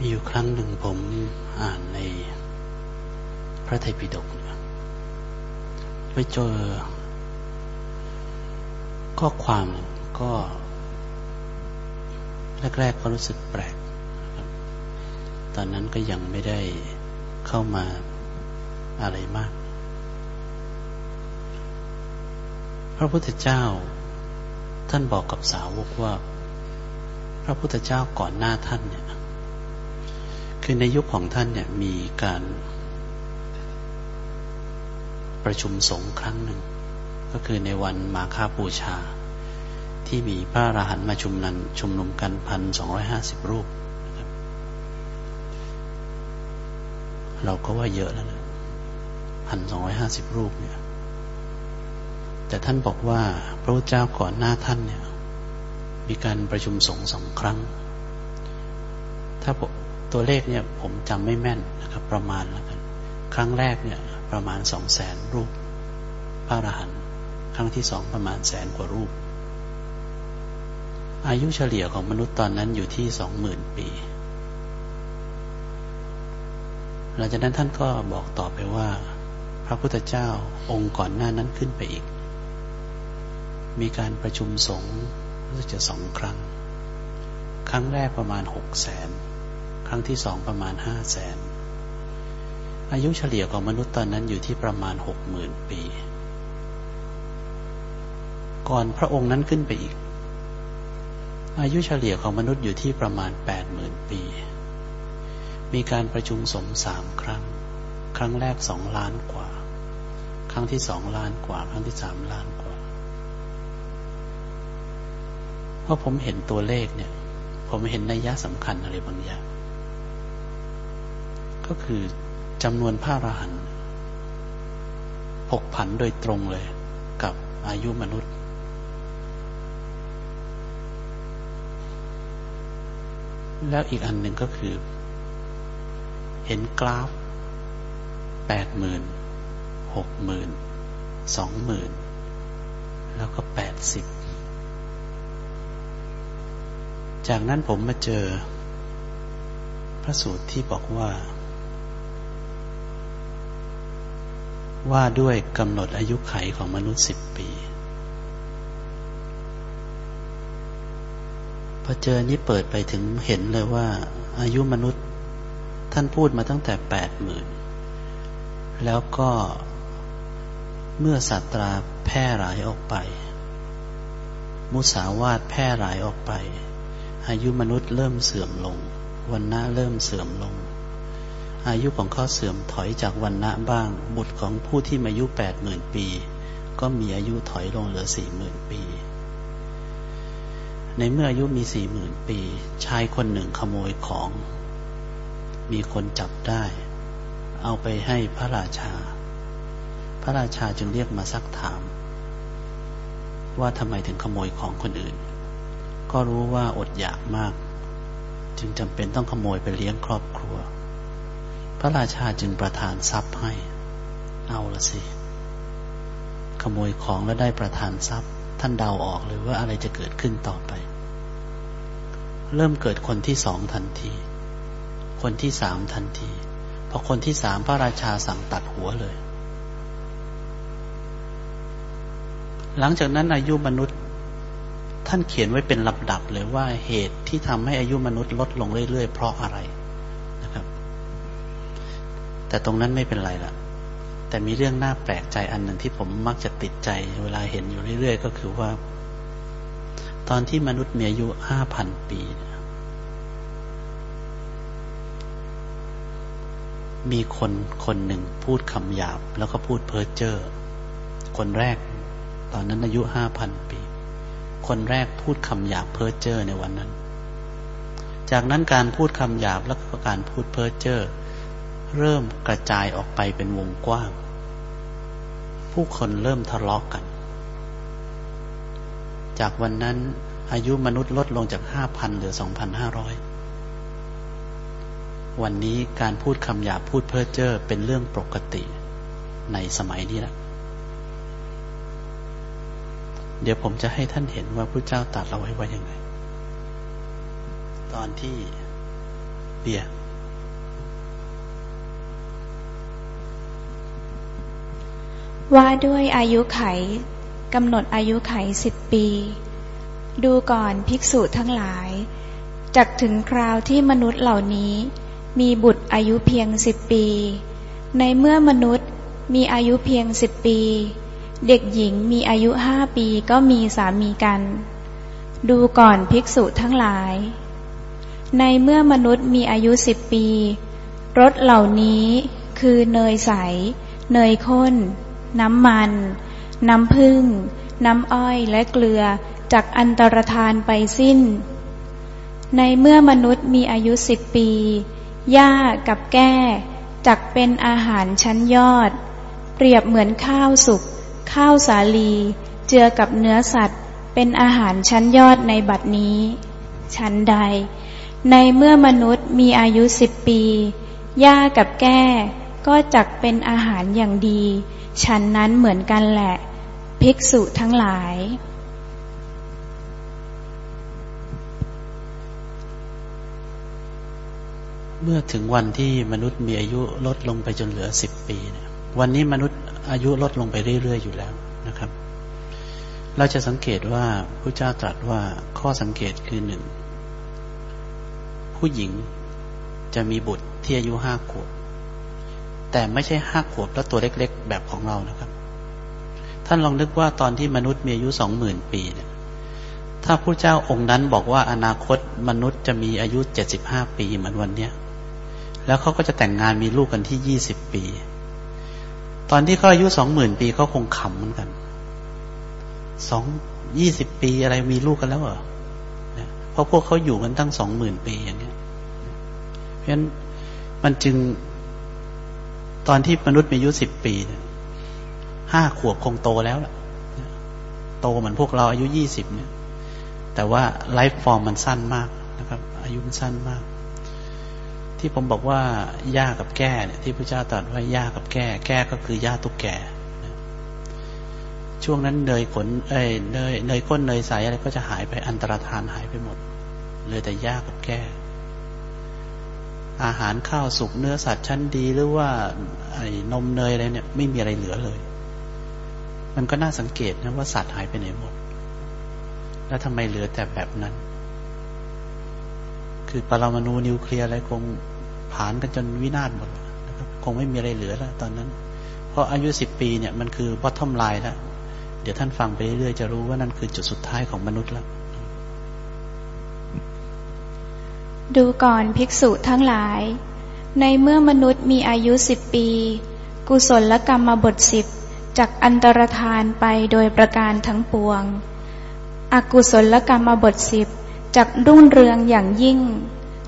S1: มีอยู่ครั้งหนึ่งผมอ่านในพระไตรปิฎก ไปเจอ ข้อความก็ แรก ๆ ก็รู้สึกแปลก ตอนนั้นก็ยังไม่ได้เข้ามาอะไรมาก พระพุทธเจ้า ท่านบอกกับสาวกว่า พระพุทธเจ้าก่อนหน้าท่านเนี่ย คือในยุคของท่านเนี่ยมีการ ประชุมสงฆ์ครั้งหนึ่ง ก็คือในวันมาฆบูชา ที่มีพระอรหันต์มาชุมนันชุมนุมกันพันสองร้อยห้าสิบรูป เราก็ว่าเยอะแล้วนะพันสองร้อยห้าสิบรูปเนี่ย แต่ท่านบอกว่าพระพุทธเจ้าก่อนหน้าท่านเนี่ย มีการประชุมสงฆ์สองครั้ง ถ้าตัวเลขเนี่ยผมจำไม่แม่นนะครับ ประมาณแล้วกัน ครั้งแรกเนี่ยประมาณสองแสนรูป พระอรหันต์ครั้งที่สองประมาณแสนกว่ารูป อายุเฉลี่ยของมนุษย์ตอนนั้นอยู่ที่สองหมื่นปี หลังจากนั้นท่านก็บอกต่อไปว่า พระพุทธเจ้าองค์ก่อนหน้านั้นขึ้นไปอีก มีการประชุมสงฆ์รู้สึกจะสองครั้ง ครั้งแรกประมาณหกแสน ครั้งที่สองประมาณห้าแสน อายุเฉลี่ยของมนุษย์ตอนนั้นอยู่ที่ประมาณหกหมื่นปี ก่อนพระองค์นั้นขึ้นไปอีก อายุเฉลี่ยของมนุษย์อยู่ที่ประมาณแปดหมื่นปี มีการประชุมสมสามครั้ง ครั้งแรกสองล้านกว่า ครั้งที่สองล้านกว่า ครั้งที่สามล้านกว่า เพราะผมเห็นตัวเลขเนี่ย ผมเห็นนัยยะสำคัญอะไรบางอย่าง ก็คือ จำนวนพระอรหันต์ผกผันโดยตรงเลย กับอายุมนุษย์ แล้วอีกอันหนึ่งก็คือ เห็นกราฟแปดหมื่นหกหมื่นสองหมื่นแล้วก็แปดสิบจากนั้นผมมาเจอ พระสูตรที่บอกว่า ว่าด้วยกำหนดอายุไขของมนุษย์สิบปีพอเจอนี้เปิดไปถึงเห็นเลยว่า อายุมนุษย์ท่านพูดมาตั้งแต่แปดหมื่นแล้วก็เมื่อศาสตราแพร่หลายออกไป มุสาวาทแพร่หลายออกไป อายุมนุษย์เริ่มเสื่อมลง วันณะเริ่มเสื่อมลง อายุของเขาเสื่อมถอยจากวันณะบ้าง บุตรของผู้ที่มายุแปดหมื่นปี ก็มีอายุถอยลงเหลือสี่หมื่นปี ในเมื่ออายุมีสี่หมื่นปี ชายคนหนึ่งขโมยของ มีคนจับได้ เอาไปให้พระราชา พระราชาจึงเรียกมาซักถาม ว่าทำไมถึงขโมยของคนอื่น ก็รู้ว่าอดอยากมาก จึงจำเป็นต้องขโมยไปเลี้ยงครอบครัว พระราชาจึงประทานทรัพย์ให้ เอาละสิ ขโมยของแล้วได้ประทานทรัพย์ ท่านเดาออกเลยว่าอะไรจะเกิดขึ้นต่อไป เริ่มเกิดคนที่สองทันที คนที่สามทันที พอคนที่สามพระราชาสั่งตัดหัวเลย หลังจากนั้นอายุมนุษย์ ท่านเขียนไว้เป็นลำดับเลยว่าเหตุที่ทำให้อายุมนุษย์ลดลงเรื่อยๆเพราะอะไร แต่ตรงนั้นไม่เป็นไรละแต่มีเรื่องน่าแปลกใจอันหนึ่งที่ผมมักจะติดใจ เวลาเห็นอยู่เรื่อยๆ ก็คือว่า ตอนที่มนุษย์มีอายุห้าพันปี มีคนคนหนึ่งพูดคำหยาบ แล้วก็พูดเพ้อเจ้อคนแรก ตอนนั้นอายุห้าพันปี คนแรกพูดคำหยาบเพ้อเจ้อในวันนั้น จากนั้นการพูดคำหยาบแล้วก็การพูดเพ้อเจ้อ เริ่มกระจายออกไปเป็นวงกว้าง ผู้คนเริ่มทะเลาะกกัน จากวันนั้นอายุมนุษย์ลดลงจากห้าพันเหลือสองพันห้าร้อยวันนี้การพูดคำหยาบพูดเพ้อเจ้อเป็นเรื่องปกติในสมัยนี้แหละเดี๋ยวผมจะให้ท่านเห็นว่าพระเจ้าตัดเราไว้ว่ายังไง ตอนที่เบีย
S3: ว่าด้วยอายุไขกำหนดอายุไขสิบปี ดูก่อนภิกษุทั้งหลายจักถึงคราวที่มนุษย์เหล่านี้ มีบุตรอายุเพียงสิบปี ในเมื่อมนุษย์มีอายุเพียงสิบปี เด็กหญิงมีอายุห้าปีก็มีสามีกัน ดูก่อนภิกษุทั้งหลาย ในเมื่อมนุษย์มีอายุสิบปีรสเหล่านี้คือเนยใส เนยข้น น้ำมัน น้ำผึ้งน้ำอ้อยและเกลือจากอันตรธานไปสิ้น ในเมื่อมนุษย์มีอายุสิบปีหญ้ากับแก้จักเป็นอาหารชั้นยอด เปรียบเหมือนข้าวสุก ข้าวสาลี เจือกับเนื้อสัตว์ เป็นอาหารชั้นยอดในบัดนี้ ชั้นใด ในเมื่อมนุษย์มีอายุสิบปีหญ้ากับแก้ ก็จักเป็นอาหารอย่างดีชั้นนั้นเหมือนกันแหละ ภิกษุทั้งหลาย
S1: เมื่อถึงวันที่มนุษย์มีอายุลดลงไปจนเหลือสิบปีเนี่ยวันนี้มนุษย์อายุลดลงไปเรื่อยๆอยู่แล้วนะครับ เราจะสังเกตว่าพระเจ้าตรัสว่าข้อสังเกตคือหนึ่งผู้หญิงจะมีบุตรที่อายุห้าขวบ แต่ไม่ใช่ห้าขวบแล้วตัวเล็ก ๆ แบบของเรานะครับ ท่านลองนึกว่าตอนที่มนุษย์มีอายุสองหมื่นปีเนี่ยถ้าพระเจ้าองค์นั้นบอกว่าอนาคตมนุษย์จะมีอายุเจ็ดสิบห้าปีเหมือนวันเนี้ย แล้วเขาก็จะแต่งงานมีลูกกันที่ยี่สิบปี ตอนที่เขาอายุสองหมื่นปีเขาคงขำเหมือนกันสองยี่สิบปีอะไรมีลูกกันแล้วเหรอเพราะพวกเขาอยู่กันตั้งสองหมื่นปีอย่างเงี้ย เพราะฉะนั้นมันจึง ตอนที่มนุษย์มีอายุสิบปีห้าขวบคงโตแล้วล่ะ โตเหมือนพวกเราอายุยี่สิบเนี่ย แต่ว่าไลฟ์ฟอร์มมันสั้นมากนะครับ อายุมันสั้นมาก ที่ผมบอกว่าหญ้ากับแก้เนี่ยที่พระเจ้าตรัสว่าหญ้ากับแก้แก้ก็คือหญ้าตุกแก่ช่วงนั้นเนยขนเอ้ยเนยเนยก้นเนยใสอะไรก็จะหายไปอันตรธานหายไปหมดเหลือแต่ยากกับแก้ อาหารข้าวสุกเนื้อสัตว์ชั้นดีหรือว่าไอ้นมเนยอะไรเนี่ย ไม่มีอะไรเหลือเลย มันก็น่าสังเกตนะว่าสัตว์หายไปไหนหมด แล้วทำไมเหลือแต่แบบนั้น คือปรมาณูนิวเคลียร์อะไรคงผ่านกันจนวินาศหมดนะครับ คงไม่มีอะไรเหลือแล้วตอนนั้น เพราะอายุสิบปีเนี่ยมันคือบอททอมไลน์แล้วเดี๋ยวท่านฟังไปเรื่อยๆจะรู้ว่านั่นคือจุดสุดท้ายของมนุษย์แล้ว
S3: ดูก่อนภิกษุทั้งหลาย ในเมื่อมนุษย์มีอายุสิบปี กุศลกรรมบทสิบจากอันตรธานไปโดยประการทั้งปวง อกุศลกรรมบทสิบจากรุ่งเรืองอย่างยิ่ง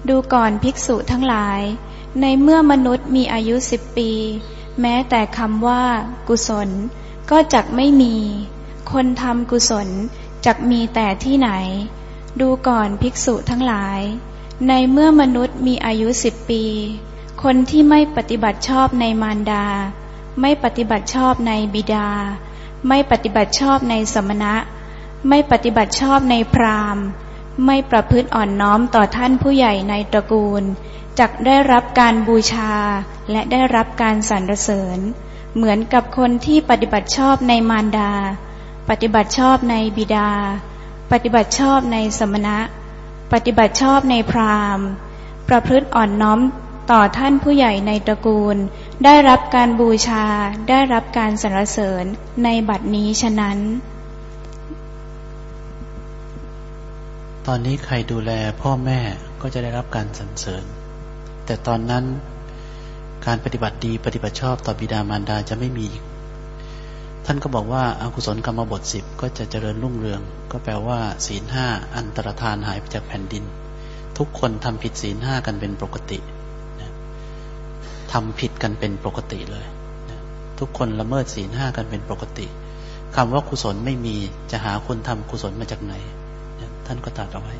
S3: ดูก่อนภิกษุทั้งหลาย ในเมื่อมนุษย์มีอายุสิบปี แม้แต่คำว่า กุศล ก็จักไม่มี คนทำกุศลจักมีแต่ที่ไหน ดูก่อนภิกษุทั้งหลาย ในเมื่อมนุษย์มีอายุสิบปี คนที่ไม่ปฏิบัติชอบในมารดา ไม่ปฏิบัติชอบในบิดา ไม่ปฏิบัติชอบในสมณะ ไม่ปฏิบัติชอบในพราหมณ์ ไม่ประพฤติอ่อนน้อมต่อท่านผู้ใหญ่ในตระกูลจักได้รับการบูชาและได้รับการสรรเสริญ เหมือนกับคนที่ปฏิบัติชอบในมารดา ปฏิบัติชอบในบิดา ปฏิบัติชอบในสมณะ ปฏิบัติชอบในพราหมณ์ ประพฤติอ่อนน้อมต่อท่านผู้ใหญ่ในตระกูล ได้รับการบูชา ได้รับการสรรเสริญในบัดนี้ฉะนั้น
S1: ตอนนี้ใครดูแลพ่อแม่ก็จะได้รับการสรรเสริญ แต่ตอนนั้นการปฏิบัติดีปฏิบัติชอบต่อบิดามารดาจะไม่มีอีก ท่านก็บอกว่าอากุศลกรรมบทสิบก็จะเจริญรุ่งเรือง ก็แปลว่า ศีลห้าอันตรธานหายไปจากแผ่นดิน ทุกคนทำผิดศีลห้ากันเป็นปกติทำผิดกันเป็นปกติเลยทุกคนละเมิดศีลห้ากันเป็นปกติคำว่ากุศลไม่มีจะหาคนทำกุศลมาจากไหนท่านก็ตรัสเอาไว้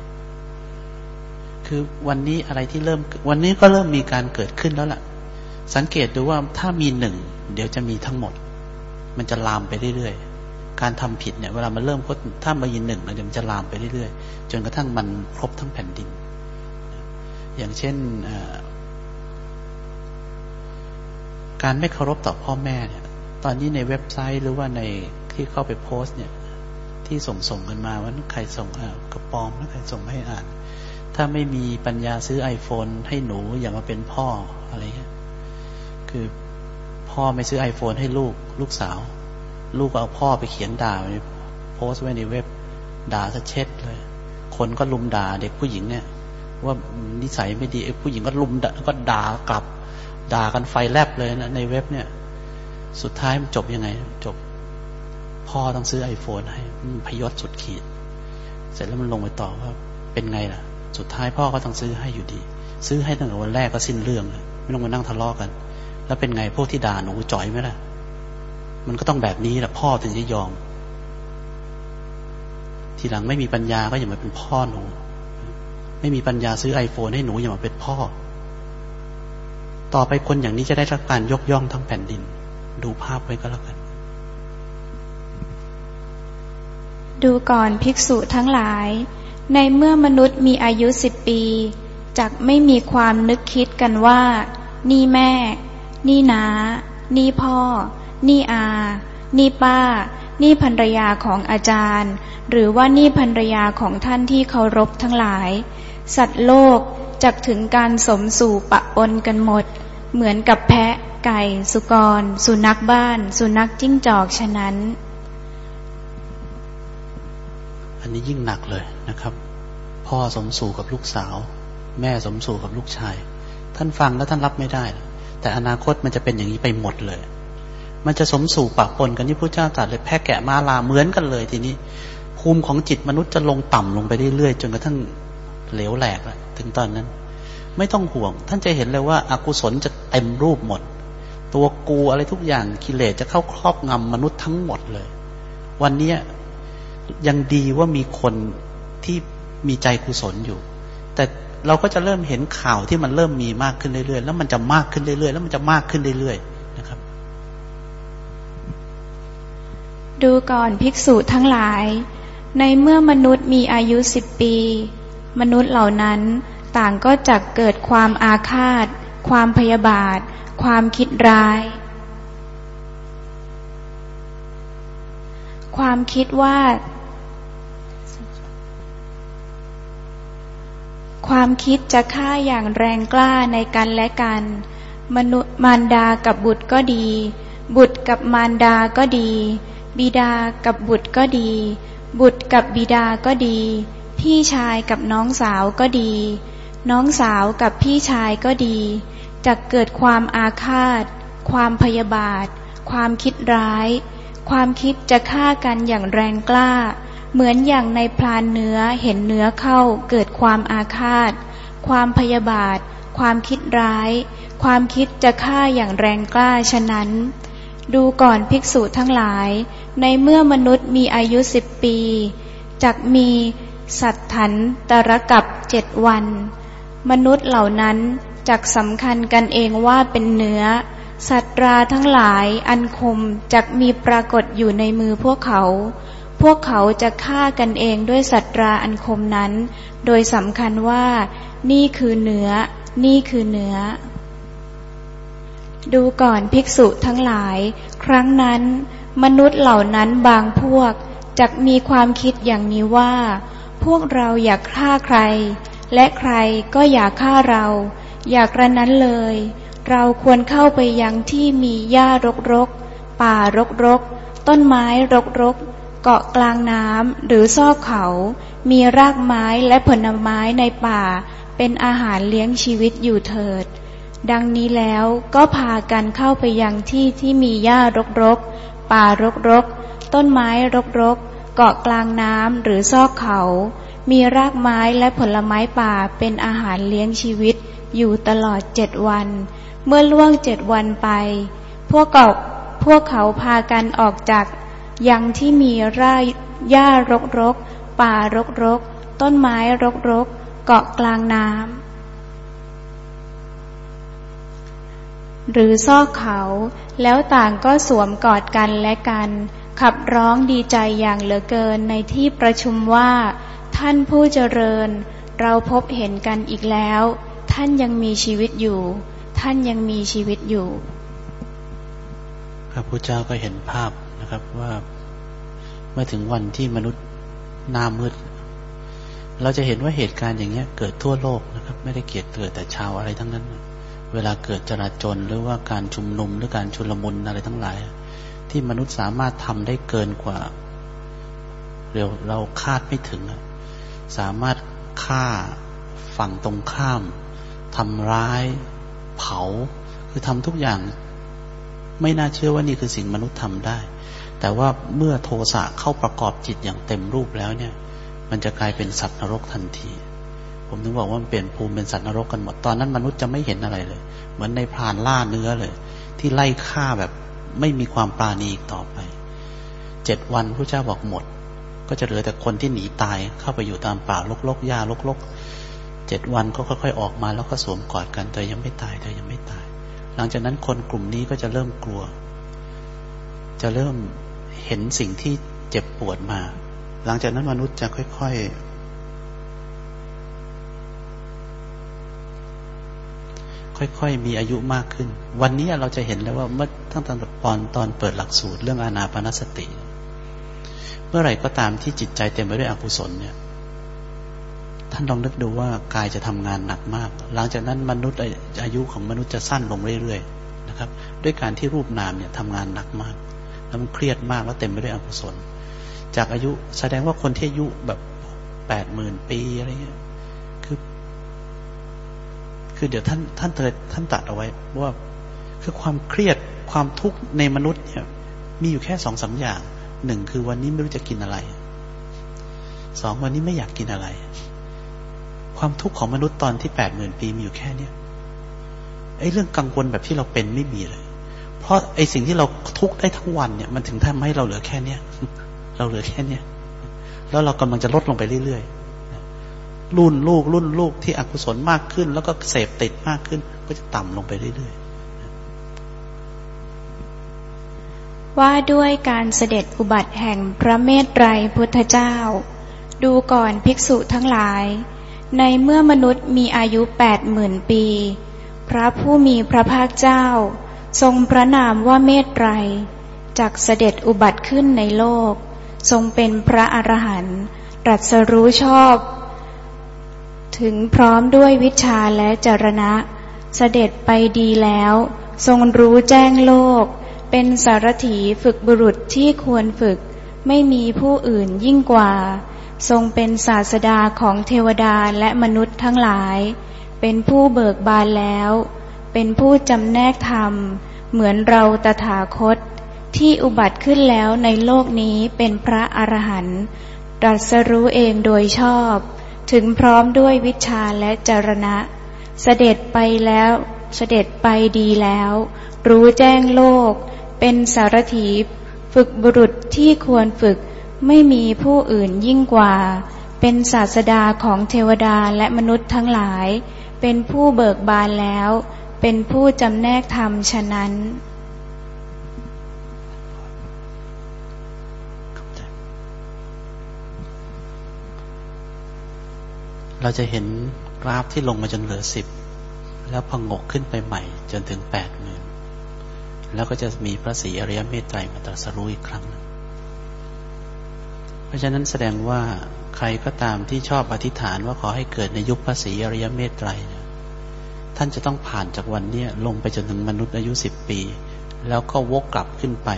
S1: คือวันนี้อะไรที่เริ่ม วันนี้ก็เริ่มมีการเกิดขึ้นแล้วล่ะ สังเกตดูว่าถ้ามีหนึ่งเดี๋ยวจะมีทั้งหมด มันจะลามไปเรื่อยๆ การทำผิดเนี่ยเวลามันเริ่มก็ถ้ามายินหนึ่งเดี๋ยวมันจะลามไปเรื่อยๆ จนกระทั่งมันครบทั้งแผ่นดิน อย่างเช่นการไม่เคารพต่อพ่อแม่เนี่ย ตอนนี้ในเว็บไซต์หรือว่าในที่เข้าไปโพสต์เนี่ย ที่ส่งส่งกันมาว่าใครส่งกระปอมแล้วใครส่งให้อ่าน ถ้าไม่มีปัญญาซื้อไอโฟนให้หนูอย่ามาเป็นพ่ออะไรเงี้ยคือ พ่อไม่ซื้อไอโฟนให้ลูกลูกสาว ลูกเอาพ่อไปเขียนด่าโพสไว้ในเว็บด่าซะเช็ดเลย คนก็ลุมด่าเด็กผู้หญิงเนี่ย ว่านิสัยไม่ดีผู้หญิงก็ลุมก็ด่ากลับ ด่ากันไฟแลบเลยนะในเว็บเนี่ย สุดท้ายมันจบยังไง จบ พ่อต้องซื้อไอโฟนให้พยศสุดขีด เสร็จแล้วมันลงไปต่อว่า เป็นไงล่ะ สุดท้ายพ่อก็ต้องซื้อให้อยู่ดี ซื้อให้ตั้งแต่วันแรกก็สิ้นเรื่องเลยไม่ต้องมานั่งทะเลาะกัน แล้วเป็นไงพวกที่ด่าหนูจ่อยไหมล่ะ มันก็ต้องแบบนี้แหละพ่อถึงจะยอม ทีหลังไม่มีปัญญาก็อย่ามาเป็นพ่อหนู ไม่มีปัญญาซื้อไอโฟนให้หนูอย่ามาเป็นพ่อ ต่อไปคนอย่างนี้จะได้รับการยกย่องทั้งแผ่นดิน ดูภาพไว้ก็แล้วกัน
S3: ดูก่อนภิกษุทั้งหลาย ในเมื่อมนุษย์มีอายุสิบปีจักไม่มีความนึกคิดกันว่า นี่แม่ นี่นานี่พ่อ นี่อา นี่ป้า นี่ภรรยาของอาจารย์ หรือว่านี่ภรรยาของท่านที่เคารพทั้งหลาย สัตว์โลกจักถึงการสมสู่ปะปนกันหมด เหมือนกับแพะ ไก่ สุกร สุนัขบ้าน สุนัขจิ้งจอกฉะนั้น
S1: อันนี้ยิ่งหนักเลยนะครับ พ่อสมสู่กับลูกสาว แม่สมสู่กับลูกชาย ท่านฟังแล้วท่านรับไม่ได้ แต่อนาคตมันจะเป็นอย่างนี้ไปหมดเลย มันจะสมสู่ปะปนกันที่พระเจ้าตรัสเลยแพะแกะมาลาเหมือนกันเลยทีนี้ ภูมิของจิตมนุษย์จะลงต่ำลงไปเรื่อยๆจนกระทั่งเหลวแหลกถึงตอนนั้น ไม่ต้องห่วง ท่านจะเห็นเลยว่าอากุศลจะเต็มรูปหมด ตัวกูอะไรทุกอย่างกิเลสจะเข้าครอบงำมนุษย์ทั้งหมดเลย วันนี้ยังดีว่ามีคนที่มีใจกุศลอยู่ แต่ เราก็จะเริ่มเห็นข่าวที่มันเริ่มมีมากขึ้นเรื่อยๆ แล้วมันจะมากขึ้นเรื่อยๆ แล้วมันจะมากขึ้นเรื่อยๆ นะครับ
S3: ดูก่อนภิกษุทั้งหลาย ในเมื่อมนุษย์มีอายุสิบปี มนุษย์เหล่านั้นต่างก็จะเกิดความอาฆาต ความพยาบาท ความคิดร้าย ความคิดว่า ความคิดจะฆ่าอย่างแรงกล้าในกันและกัน มนุษย์มารดากับบุตรก็ดี บุตรกับมารดาก็ดี บิดากับบุตรก็ดี บุตรกับบิดาก็ดี พี่ชายกับน้องสาวก็ดี น้องสาวกับพี่ชายก็ดีจะเกิดความอาฆาต ความพยาบาท ความคิดร้าย ความคิดจะฆ่ากันอย่างแรงกล้า เหมือนอย่างในพลานเนื้อเห็นเนื้อเข้าเกิดความอาฆาต ความพยาบาท ความคิดร้าย ความคิดจะฆ่าอย่างแรงกล้าฉะนั้น ดูก่อนภิกษุทั้งหลาย ในเมื่อมนุษย์มีอายุสิบปีจักมีสัตถันตรกับเจ็ดวัน มนุษย์เหล่านั้นจักสำคัญกันเองว่าเป็นเนื้อ สัตราทั้งหลายอันคมจักมีปรากฏอยู่ในมือพวกเขา พวกเขาจะฆ่ากันเองด้วยสัตราอันคมนั้น โดยสำคัญว่า นี่คือเนื้อ นี่คือเนื้อ ดูก่อนภิกษุทั้งหลาย ครั้งนั้น มนุษย์เหล่านั้นบางพวกจักมีความคิดอย่างนี้ว่า พวกเราอยากฆ่าใคร และใครก็อยากฆ่าเรา อยากระนั้นเลย เราควรเข้าไปยังที่มีหญ้ารกรกป่ารกรกต้นไม้รกรก เกาะกลางน้ำหรือซอกเขา มีรากไม้และผลไม้ในป่า เป็นอาหารเลี้ยงชีวิตอยู่เถิด ดังนี้แล้วก็พากันเข้าไปยังที่ที่มีหญ้ารกรกป่ารกรกต้นไม้รกรกเกาะกลางน้ำหรือซอกเขา มีรากไม้และผลไม้ป่าเป็นอาหารเลี้ยงชีวิตอยู่ตลอดเจ็ดวัน เมื่อล่วงเจ็ดวันไป พวกเขาะพวกเขาพากันออกจาก ยังที่มีร่าหญ้ารกรก ป่ารกรก ต้นไม้รกรก เกาะกลางน้ำหรือซอกเขา แล้วต่างก็สวมกอดกันและกัน ขับร้องดีใจอย่างเหลือเกินในที่ประชุมว่า ท่านผู้เจริญ เราพบเห็นกันอีกแล้ว ท่านยังมีชีวิตอยู่ ท่านยังมีชีวิตอยู่
S1: พระพุทธเจ้าก็เห็นภาพ นะครับว่าเมื่อถึงวันที่มนุษย์หน้ามืด เราจะเห็นว่าเหตุการณ์อย่างเงี้ย เกิดทั่วโลกนะครับ ไม่ได้เกิดเกิดแต่ชาวอะไรทั้งนั้น เวลาเกิดจราจนหรือว่าการชุมนุมหรือการชุลมุนอะไรทั้งหลาย ที่มนุษย์สามารถทำได้เกินกว่าเราเราคาดไม่ถึง สามารถฆ่าฝั่งตรงข้ามทำร้าย เผา คือทำทุกอย่าง ไม่น่าเชื่อว่านี่คือสิ่งมนุษย์ทำได้ แต่ว่าเมื่อโทสะเข้าประกอบจิตอย่างเต็มรูปแล้วเนี่ย มันจะกลายเป็นสัตว์นรกทันที ผมถึงบอกว่ามันเปลี่ยนภูมิเป็นสัตว์นรกกันหมด ตอนนั้นมนุษย์จะไม่เห็นอะไรเลย เหมือนในพรานล่าเนื้อเลย ที่ไล่ฆ่าแบบไม่มีความปราณีอีกต่อไป เจ็ดวันพระเจ้าบอกหมด ก็จะเหลือแต่คนที่หนีตายเข้าไปอยู่ตามป่าลกๆหญ้าลกๆเจ็ดวันก็ค่อยๆออกมาแล้วก็สวมกอดกันแต่ยังไม่ตายแต่ยังไม่ตาย หลังจากนั้นคนกลุ่มนี้ก็จะเริ่มกลัว จะเริ่ม เห็นสิ่งที่เจ็บปวดมา หลังจากนั้นมนุษย์จะค่อยๆ ค่อยๆ มีอายุมากขึ้น วันนี้เราจะเห็นแล้วว่าเมื่อตั้งแต่ตอนตอนเปิดหลักสูตรเรื่องอานาปนสติ เมื่อไหร่ก็ตามที่จิตใจเต็มไปด้วยอกุศลเนี่ย ท่านลองนึกดูว่ากายจะทำงานหนักมาก หลังจากนั้นมนุษย์อายุของมนุษย์จะสั้นลงเรื่อยๆ นะครับ ด้วยการที่รูปนามเนี่ยทำงานหนักมาก แล้วมันเครียดมากแล้วเต็มไปด้วยอกุศล จากอายุแสดงว่าคนที่อายุแบบแปดหมื่นปีอะไรเงี้ยคือ คือเดี๋ยวท่านท่านเตยท่านตัดเอาไว้ว่าคือความเครียดความทุกข์ในมนุษย์เนี่ย มีอยู่แค่สองสาอย่างหนึ่งคือวันนี้ไม่รู้จะกินอะไรสองวันนี้ไม่อยากกินอะไร ความทุกข์ของมนุษย์ตอนที่แปดหมื่นปีมีอยู่แค่เนี้ยไอ้เรื่องกังวลแบบที่เราเป็นไม่มีเลย เพราะไอสิ่งที่เราทุกข์ได้ทั้งวันเนี่ย มันถึงทำให้เราเหลือแค่เนี้ยเราเหลือแค่เนี้ยแล้วเรากำลังจะลดลงไปเรื่อยๆ รุ่นลูกรุ่นลูกที่อกุศลมากขึ้น แล้วก็เสพติดมากขึ้น ก็จะต่ำลงไปเรื่อยๆ
S3: ว่าด้วยการเสด็จอุบัติแห่งพระเมตไตรพุทธเจ้า ดูก่อนภิกษุทั้งหลาย ในเมื่อมนุษย์มีอายุแปดหมื่นปี พระผู้มีพระภาคเจ้า ทรงพระนามว่าเมตไตรจากเสด็จอุบัติขึ้นในโลก ทรงเป็นพระอรหันต์ตรัสรู้ชอบ ถึงพร้อมด้วยวิชาและจรณะ เสด็จไปดีแล้ว ทรงรู้แจ้งโลก เป็นสารถีฝึกบุรุษที่ควรฝึก ไม่มีผู้อื่นยิ่งกว่า ทรงเป็นศาสดาของเทวดาและมนุษย์ทั้งหลาย เป็นผู้เบิกบานแล้ว เป็นผู้จำแนกธรรม เหมือนเราตถาคต ที่อุบัติขึ้นแล้วในโลกนี้เป็นพระอรหันต์ตรัสรู้เองโดยชอบ ถึงพร้อมด้วยวิชาและจรณะ เสด็จไปแล้วเสด็จไปดีแล้ว รู้แจ้งโลก เป็นสารถีฝึกบุรุษที่ควรฝึกไม่มีผู้อื่นยิ่งกว่า เป็นศาสดาของเทวดาและมนุษย์ทั้งหลาย เป็นผู้เบิกบานแล้ว เป็นผู้จำแนกธรรมฉะนั้น
S1: เราจะเห็นกราฟที่ลงมาจนเหลือสิบแล้วพงกขึ้นไปใหม่จนถึงแปดหมื่นแล้วก็จะมีพระศรีอริยเมตไตรมาตรัสรู้อีกครั้ง เพราะฉะนั้นแสดงว่าใครก็ตามที่ชอบอธิษฐานว่าขอให้เกิดในยุคพระศรีอริยเมตไตรเท่านจะต้องผ่านจากวันนี้ลงไปจนถึงมนุษย์อายุสิบปี แล้วก็วกกลับขึ้นไป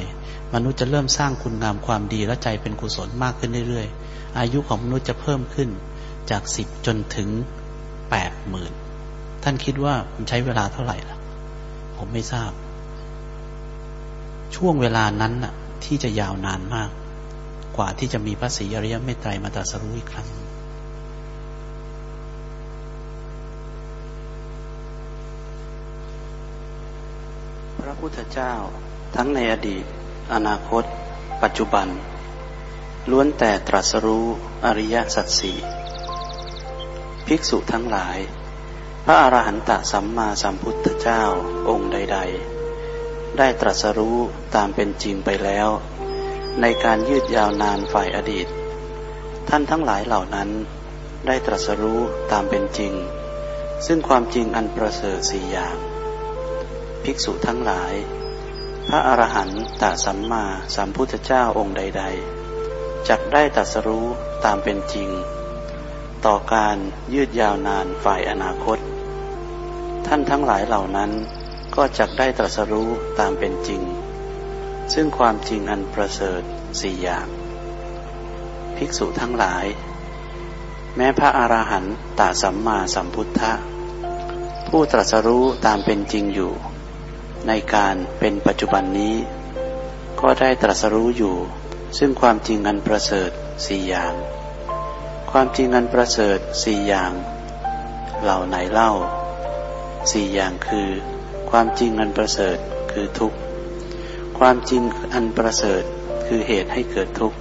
S1: มนุษย์จะเริ่มสร้างคุณงามความดีและใจเป็นกุศลมากขึ้นเรื่อยๆ อายุของมนุษย์จะเพิ่มขึ้นจากสิบจนถึงแปดหมื่นท่านคิดว่ามันใช้เวลาเท่าไหร่ล่ะ ผมไม่ทราบ ช่วงเวลานั้นน่ะ ที่จะยาวนานมาก กว่าที่จะมีพระศรีอริยเมตไตรมาตรัสรู้อีกครั้ง พระพุทธเจ้า ทั้งในอดีต อนาคต ปัจจุบัน ล้วนแต่ตรัสรู้อริยสัจสี่ภิกษุทั้งหลาย พระอรหันตสัมมาสัมพุทธเจ้าองค์ใด ๆ ได้ตรัสรู้ตามเป็นจริงไปแล้ว ในการยืดยาวนานฝ่ายอดีต ท่านทั้งหลายเหล่านั้น ได้ตรัสรู้ตามเป็นจริง ซึ่งความจริงอันประเสริฐสี่อย่าง ภิกษุทั้งหลาย พระอรหันตสัมมาสัมพุทธเจ้าองค์ใด ๆจักได้ตรัสรู้ตามเป็นจริง ต่อการยืดยาวนานฝ่ายอนาคต ท่านทั้งหลายเหล่านั้นก็จะได้ตรัสรู้ตามเป็นจริง ซึ่งความจริงอันประเสริฐสี่อย่าง ภิกษุทั้งหลาย แม้พระอรหันตสัมมาสัมพุทธะผู้ตรัสรู้ตามเป็นจริงอยู่ ในการเป็นปัจจุบันนี้ ก็ได้ตรัสรู้อยู่ ซึ่งความจริงอันประเสริฐสี่อย่าง ความจริงอันประเสริฐสี่อย่าง เหล่าไหนเล่าสี่อย่างคือ ความจริงอันประเสริฐคือทุกข์ ความจริงอันประเสริฐคือเหตุให้เกิดทุกข์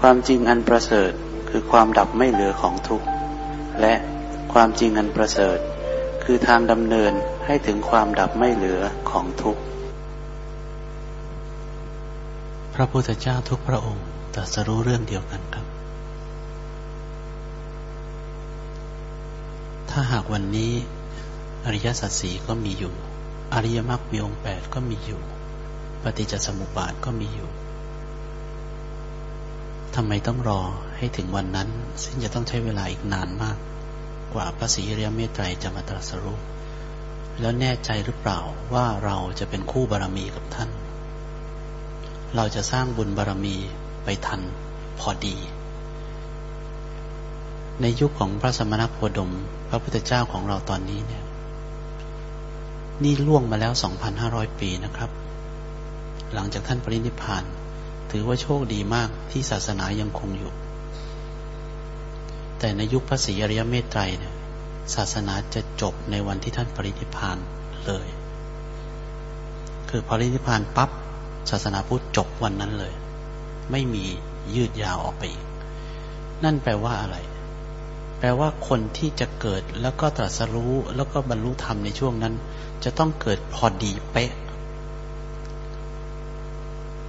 S1: ความจริงอันประเสริฐคือความดับไม่เหลือของทุกข์ และความจริงอันประเสริฐ คือทางดำเนินให้ถึงความดับไม่เหลือของทุกข์ พระพุทธเจ้าทุกพระองค์ตรัสรู้เรื่องเดียวกันครับ ถ้าหากวันนี้อริยสัจสีก็มีอยู่ อริยมรรคมีองค์แปดก็มีอยู่ ปฏิจจสมุปบาทก็มีอยู่ทำไมต้องรอให้ถึงวันนั้น ซึ่งจะต้องใช้เวลาอีกนานมาก กว่าพระศรีริยเมตไตรจะมาตรัสรู้แล้วแน่ใจหรือเปล่าว่าเราจะเป็นคู่บารมีกับท่าน เราจะสร้างบุญบารมีไปทันพอดี ในยุคของพระสมณโคดม พระพุทธเจ้าของเราตอนนี้เนี่ย นี่ล่วงมาแล้ว 2,500 ปีนะครับ หลังจากท่านปรินิพาน ถือว่าโชคดีมากที่ศาสนายังคงอยู่ แต่ในยุคพระศรีอริยเมตไตรเนี่ยศาสนาจะจบในวันที่ท่านปรินิพานเลย คือปรินิพานปับ๊บศาสนาพุทธจบวันนั้นเลย ไม่มียืดยาวออกไปอีก นั่นแปลว่าอะไร แปลว่าคนที่จะเกิดแล้วก็ตรัสรู้แล้วก็บรรลุธรรมในช่วงนั้น จะต้องเกิดพอดีเป๊ะ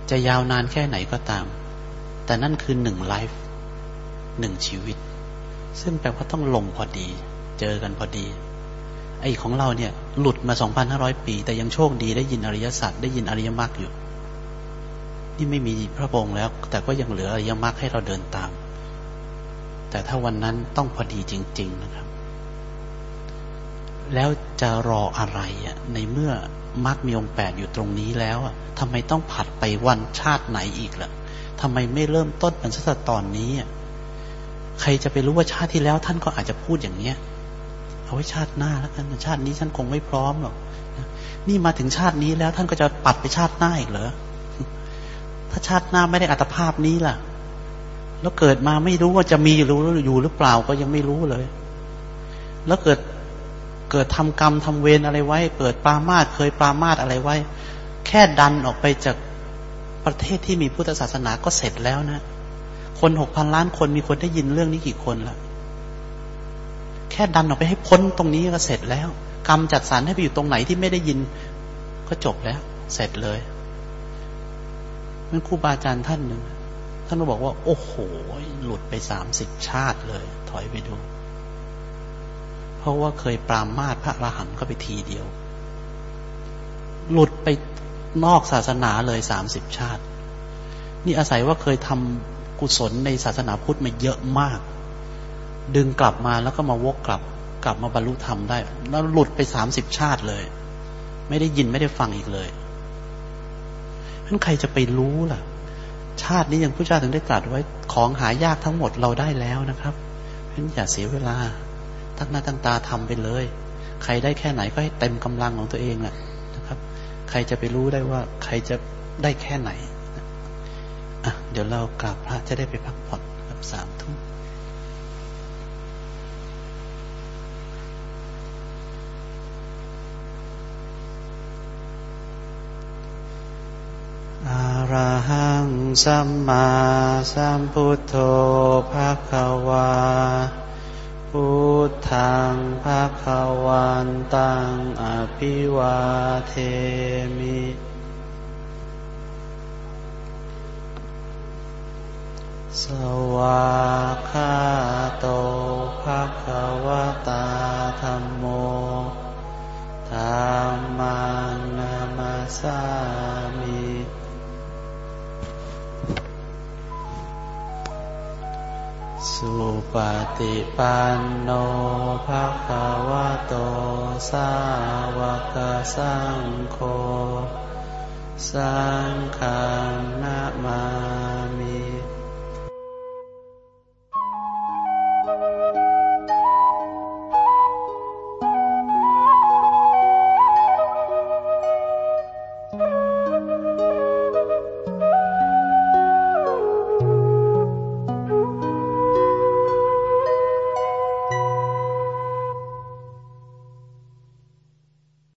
S1: จะยาวนานแค่ไหนก็ตาม แต่นั่นคือหนึ่งไลฟ์หนึ่งชีวิต ซึ่งแปลว่าต้องลงพอดี เจอกันพอดี ไอ้ของเราเนี่ย หลุดมา 2,500 ปี แต่ยังโชคดีได้ยินอริยสัจได้ยินอริยมรรคอยู่ นี่ไม่มีพระองค์แล้ว แต่ก็ยังเหลืออริยมรรคให้เราเดินตาม แต่ถ้าวันนั้นต้องพอดีจริง ๆนะครับ แล้วจะรออะไรอะในเมื่อมรรคมีองค์แปดอยู่ตรงนี้แล้วอะทำไมต้องผัดไปวันชาติไหนอีกล่ะทำไมไม่เริ่มต้นมันสักตอนนี้อะ ใครจะไปรู้ว่าชาติที่แล้วท่านก็อาจจะพูดอย่างเนี้ย เอาไว้ชาติหน้าแล้วกันชาตินี้ฉันคงไม่พร้อมหรอกนี่มาถึงชาตินี้แล้วท่านก็จะปัดไปชาติหน้าอีกเหรอถ้าชาติหน้าไม่ได้อัตภาพนี้ล่ะ แล้วเกิดมาไม่รู้ว่าจะมีรู้อยู่หรือเปล่าก็ยังไม่รู้เลย แล้วเกิดเกิดทำกรรมทำเวรอะไรไว้ เกิดปรามาสเคยปรามาสอะไรไว้ แค่ดันออกไปจากประเทศที่มีพุทธศาสนาก็เสร็จแล้วนะ คนหกพันล้านคนมีคนได้ยินเรื่องนี้กี่คนละแค่ดันออกไปให้พ้นตรงนี้ก็เสร็จแล้ว กรรมจัดสรรให้ไปอยู่ตรงไหนที่ไม่ได้ยิน ก็จบแล้ว เสร็จเลยนั่นครูบาอาจารย์ท่านหนึ่งท่านก็บอกว่า โอ้โห หลุดไปสามสิบชาติเลย ถอยไปดู เพราะว่าเคยปรามาสพระอรหันต์ก็ไปทีเดียว หลุดไปนอกศาสนาเลยสามสิบชาติ นี่อาศัยว่าเคยทำ กุศลในศาสนาพุทธมาเยอะมาก ดึงกลับมาแล้วก็มาวกกลับ กลับมาบรรลุธรรมได้ แล้วหลุดไปสามสิบชาติเลย ไม่ได้ยินไม่ได้ฟังอีกเลยนั้นใครจะไปรู้ล่ะ ชาตินี้ยังพระเจ้าถึงได้ตรัสไว้ของหายากทั้งหมดเราได้แล้วนะครับเพราะนั้นอย่าเสียเวลา ตั้งหน้าตั้งตาทำไปเลย ใครได้แค่ไหนก็ให้เต็มกำลังของตัวเองแหละนะครับ ใครจะไปรู้ได้ว่าใครจะได้แค่ไหน เดี๋ยวเรากราบพระจะได้ไปพักผ่อนกับสามทุ่มอาระหังสัมมาสัมพุทโธภะคะวา พุทธังภะคะวันตังอภิวาเทมิ สวาคาโตภะคะวะตาธรรมโมธรรมังนามาสามิสุปฏิปันโนภะคะวะโต สาวกสังโฆสังฆนามามิ